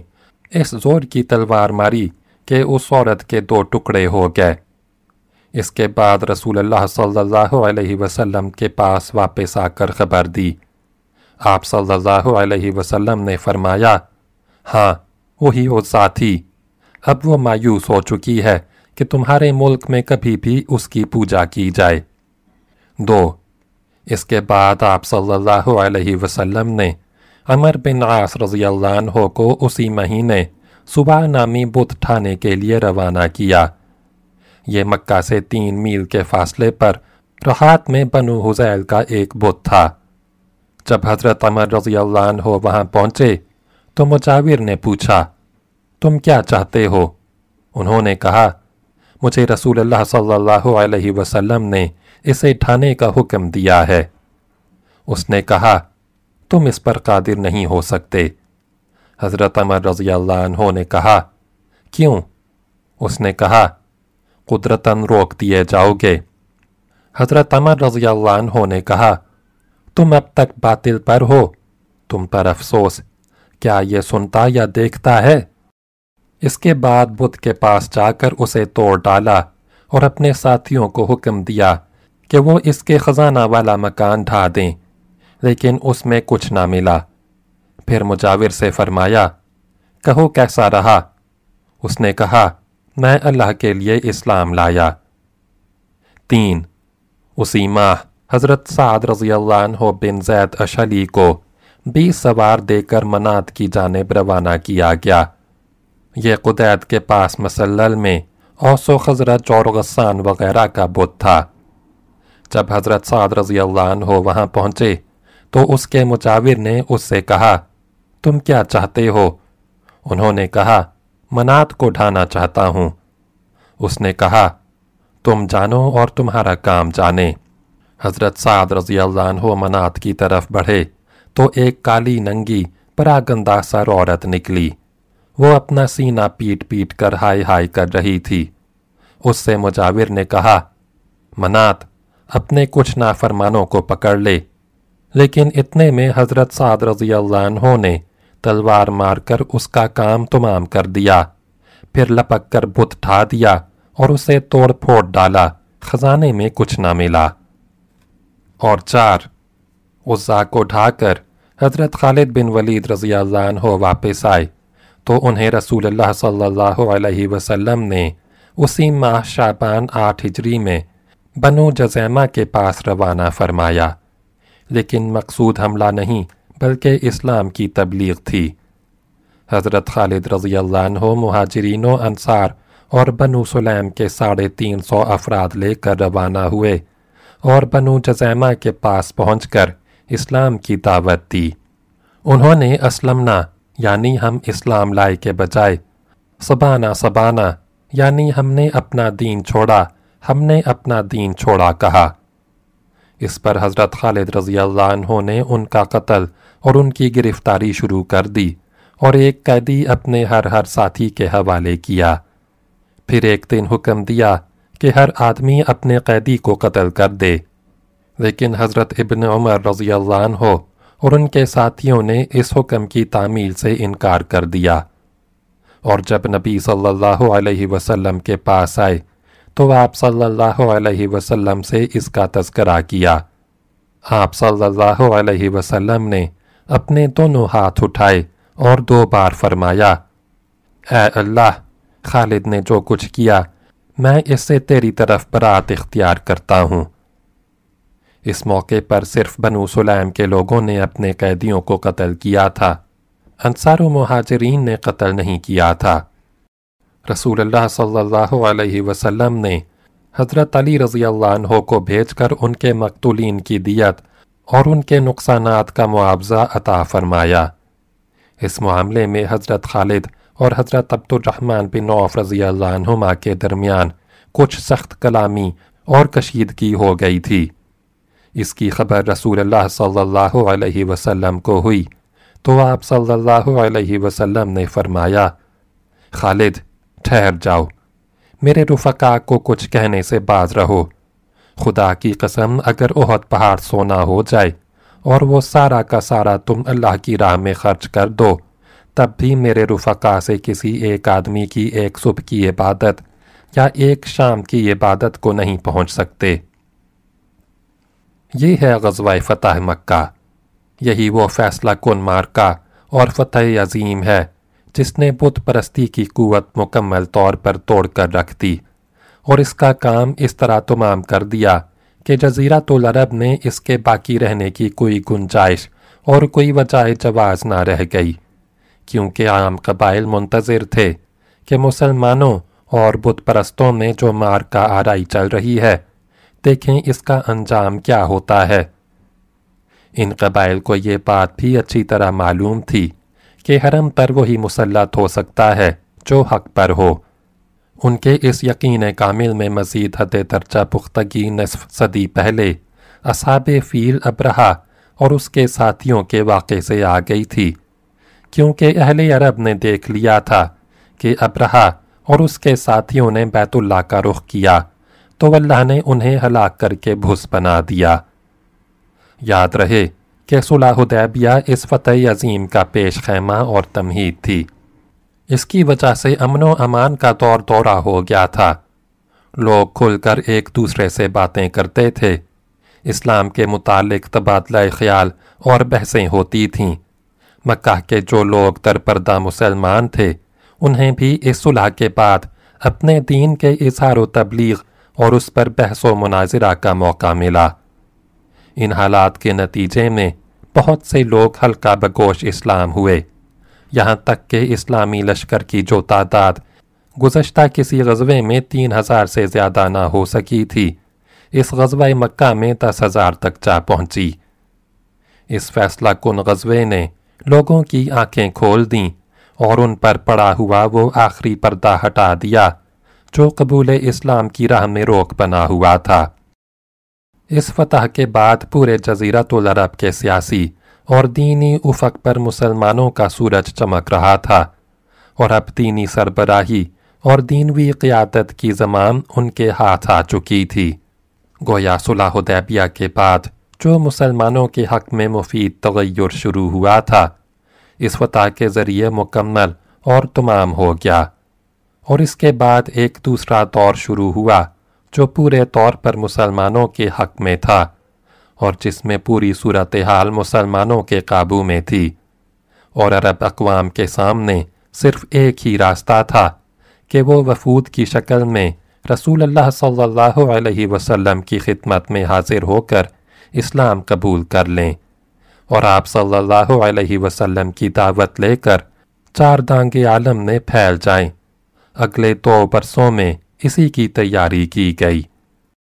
اس زور کی تلوار ماری کہ اس عورت کے دو ٹکڑے ہو گئے۔ اس کے بعد رسول اللہ صلی اللہ علیہ وسلم کے پاس واپس آ کر خبر دی۔ آپ صلی اللہ علیہ وسلم نے فرمایا ہاں وہی وہ ذاتی اب وہ مایوس ہو چکی ہے کہ تمہارے ملک میں کبھی بھی اس کی پوجا کی جائے۔ دو، اس کے بعد آپ صلی اللہ علیہ وسلم نے عمر بن عاص رضی اللہ عنہ کو اسی مہینے صبح نامی بت ٹھانے کے لیے روانہ کیا۔ یہ مکہ سے تین میل کے فاصلے پر رحات میں بنو حزیل کا ایک بت تھا۔ جب حضرت عمر رضی اللہ عنہ وہاں پہنچے تو مجاور نے پوچھا تم کیا چاہتے ہو؟ انہوں نے کہا، مجھے رسول اللہ صلی اللہ علیہ وسلم نے اسے ٹھانے کا حکم دیا ہے۔ اس نے کہا، تم اس پر قادر نہیں ہو سکتے۔ حضرت عمر رضی اللہ عنہ نے کہا، کیوں؟ اس نے کہا، قدرتاً روک دیے جاؤ گے۔ حضرت عمر رضی اللہ عنہ نے کہا، تم اب تک باطل پر ہو۔ تم پر افسوس، کیا یہ سنتا یا دیکھتا ہے؟ اس کے بعد بدھ کے پاس جا کر اسے توڑ ڈالا اور اپنے ساتھیوں کو حکم دیا کہ وہ اس کے خزانہ والا مکان ڈھا دیں، لیکن اس میں کچھ نہ ملا۔ پھر مجاور سے فرمایا، کہو کیسا رہا؟ اس نے کہا، میں اللہ کے لیے اسلام لایا۔ تین، اسی ماہ حضرت سعد رضی اللہ عنہ بن زید اشلی کو بیس سوار دے کر منات کی جانب روانہ کیا گیا۔ یہ قدیت کے پاس مسلل میں اوس و خزرت اور غسان وغیرہ کا بت تھا۔ جب حضرت سعد رضی اللہ عنہ وہاں پہنچے تو اس کے مجاور نے اس سے کہا، تم کیا چاہتے ہو؟ انہوں نے کہا، منات کو ڈھانا چاہتا ہوں۔ اس نے کہا، تم جانو اور تمہارا کام جانے۔ حضرت سعد رضی اللہ عنہ منات کی طرف بڑھے تو ایک کالی ننگی پراگندہ سر عورت نکلی۔ وہ اپنا سینہ پیٹ پیٹ کر ہائی ہائی کر رہی تھی۔ اس سے مجاور نے کہا، منات، اپنے کچھ نافرمانوں کو پکڑ لے۔ لیکن اتنے میں حضرت سعد رضی اللہ عنہ نے تلوار مار کر اس کا کام تمام کر دیا۔ پھر لپک کر بت ٹھا دیا اور اسے توڑ پھوڑ ڈالا۔ خزانے میں کچھ نہ ملا۔ اور چار عزا کو ڈھا کر حضرت خالد بن ولید رضی اللہ عنہ واپس آئے۔ تو انہیں رسول اللہ صلی اللہ علیہ وسلم نے اسی ماہ شابان آٹھ ہجری میں بنو جزیمہ کے پاس روانہ فرمایا۔ لیکن مقصود حملہ نہیں، بلکہ اسلام کی تبلیغ تھی۔ حضرت خالد رضی اللہ عنہ مہاجرین و انصار اور بنو سلیم کے ساڑھے تین سو افراد لے کر روانہ ہوئے اور بنو جزیمہ کے پاس پہنچ کر اسلام کی دعوت دی۔ انہوں نے اسلمنا یعنی ہم اسلام لائے کے بجائے۔ سبانہ سبانہ یعنی ہم نے اپنا دین چھوڑا، ہم نے اپنا دین چھوڑا کہا۔ اس پر حضرت خالد رضی اللہ عنہ نے ان کا قتل اور ان کی گرفتاری شروع کر دی اور ایک قیدی اپنے ہر ہر ساتھی کے حوالے کیا۔ پھر ایک دن حکم دیا کہ ہر آدمی اپنے قیدی کو قتل کر دے۔ لیکن حضرت ابن عمر رضی اللہ عنہ اور ان کے ساتھیوں نے اس حکم کی تعمیل سے انکار کر دیا۔ اور جب نبی صلی اللہ علیہ وسلم کے پاس آئے، تو آپ صلی اللہ علیہ وسلم سے اس کا تذکرہ کیا۔ آپ صلی اللہ علیہ وسلم نے اپنے دونوں ہاتھ اٹھائے اور دو بار فرمایا، اے اللہ، خالد نے جو کچھ کیا، میں اس سے تیری طرف برات اختیار کرتا ہوں۔ اس موقع پر صرف بنو سلیم کے لوگوں نے اپنے قیدیوں کو قتل کیا تھا۔ انصار و مہاجرین نے قتل نہیں کیا تھا۔ رسول اللہ صلی اللہ علیہ وسلم نے حضرت علی رضی اللہ عنہ کو بھیج کر ان کے مقتولین کی دیت اور ان کے نقصانات کا معاوضہ عطا فرمایا۔ اس معاملے میں حضرت خالد اور حضرت عبد الرحمن بن عوف رضی اللہ عنہما کے درمیان کچھ سخت کلامی اور کشیدگی ہو گئی تھی۔ اس کی خبر رسول اللہ صلی اللہ علیہ وسلم کو ہوئی۔ تو آپ صلی اللہ علیہ وسلم نے فرمایا، خالد، ٹھہر جاؤ۔ میرے رفقا کو کچھ کہنے سے باز رہو۔ خدا کی قسم، اگر احد پہاڑ سونا ہو جائے اور وہ سارا کا سارا تم اللہ کی راہ میں خرچ کر دو، تب بھی میرے رفقا سے کسی ایک آدمی کی ایک صبح کی عبادت یا ایک شام کی عبادت کو نہیں پہنچ سکتے۔ یہ ہے غزوہ فتح مکہ۔ یہی وہ فیصلہ کن مارکا اور فتح عظیم ہے، جس نے بت پرستی کی قوت مکمل طور پر توڑ کر رکھ دی۔ اور اس کا کام اس طرح تمام کر دیا کہ جزیرہ العرب میں اس کے باقی رہنے کی کوئی گنجائش اور کوئی وجہ جواز نہ رہ گئی۔ کیونکہ عام قبائل منتظر تھے کہ مسلمانوں اور بت پرستوں میں جو مار کا آرائی چل رہی ہے دیکھیں اس کا انجام کیا ہوتا ہے۔ ان قبائل کو یہ بات بھی اچھی طرح معلوم تھی کہ حرم پر وہی مسلط ہو سکتا ہے جو حق پر ہو۔ ان کے اس یقین کامل میں مزید حد درجہ پختگی نصف صدی پہلے اصحاب فیل ابرہا اور اس کے ساتھیوں کے واقع سے آ گئی تھی۔ کیونکہ اہل عرب نے دیکھ لیا تھا کہ ابرہا اور اس کے ساتھیوں نے بیت اللہ کا رخ کیا۔ تو اللہ نے انہیں ہلاک کر کے بھس بنا دیا۔ یاد رہے کہ صلح حدیبیہ اس فتح عظیم کا پیش خیمہ اور تمہید تھی۔ اس کی وجہ سے امن و امان کا دور دورہ ہو گیا تھا۔ لوگ کھل کر ایک دوسرے سے باتیں کرتے تھے۔ اسلام کے متعلق تبادلہ خیال اور بحثیں ہوتی تھیں۔ مکہ کے جو لوگ تر پردہ مسلمان تھے، انہیں بھی اس صلح کے بعد اپنے دین کے اظہار و تبلیغ اور اس پر بحث و مناظرہ کا موقع ملا۔ ان حالات کے نتیجے میں بہت سے لوگ ہلکا بگوش اسلام ہوئے۔ یہاں تک کہ اسلامی لشکر کی جو تعداد گزشتہ کسی غزوے میں تین ہزار سے زیادہ نہ ہو سکی تھی، اس غزوہ مکہ میں دس ہزار تک جا پہنچی۔ اس فیصلہ کن غزوے نے لوگوں کی آنکھیں کھول دیں اور ان پر پڑا ہوا وہ آخری پردہ ہٹا دیا۔ جو قبول اسلام کی راہ میں روک بنا ہوا تھا۔ اس فتح کے بعد پورے جزیرت العرب کے سیاسی اور دینی افق پر مسلمانوں کا سورج چمک رہا تھا اور اب دینی سربراہی اور دینوی قیادت کی زمان ان کے ہاتھ آ چکی تھی۔ گویا صلح حدیبیہ کے بعد جو مسلمانوں کے حق میں مفید تغیر شروع ہوا تھا، اس فتح کے ذریعے مکمل اور تمام ہو گیا۔ اور اس کے بعد ایک دوسرا دور شروع ہوا، جو پورے طور پر مسلمانوں کے حق میں تھا، اور جس میں پوری صورتحال مسلمانوں کے قابو میں تھی۔ اور عرب اقوام کے سامنے صرف ایک ہی راستہ تھا، کہ وہ وفود کی شکل میں رسول اللہ صلی اللہ علیہ وسلم کی خدمت میں حاضر ہو کر اسلام قبول کر لیں۔ اور آپ صلی اللہ علیہ وسلم کی دعوت لے کر چار دانگ عالم میں پھیل جائیں۔ اگلے دو برسوں میں اسی کی تیاری کی گئی۔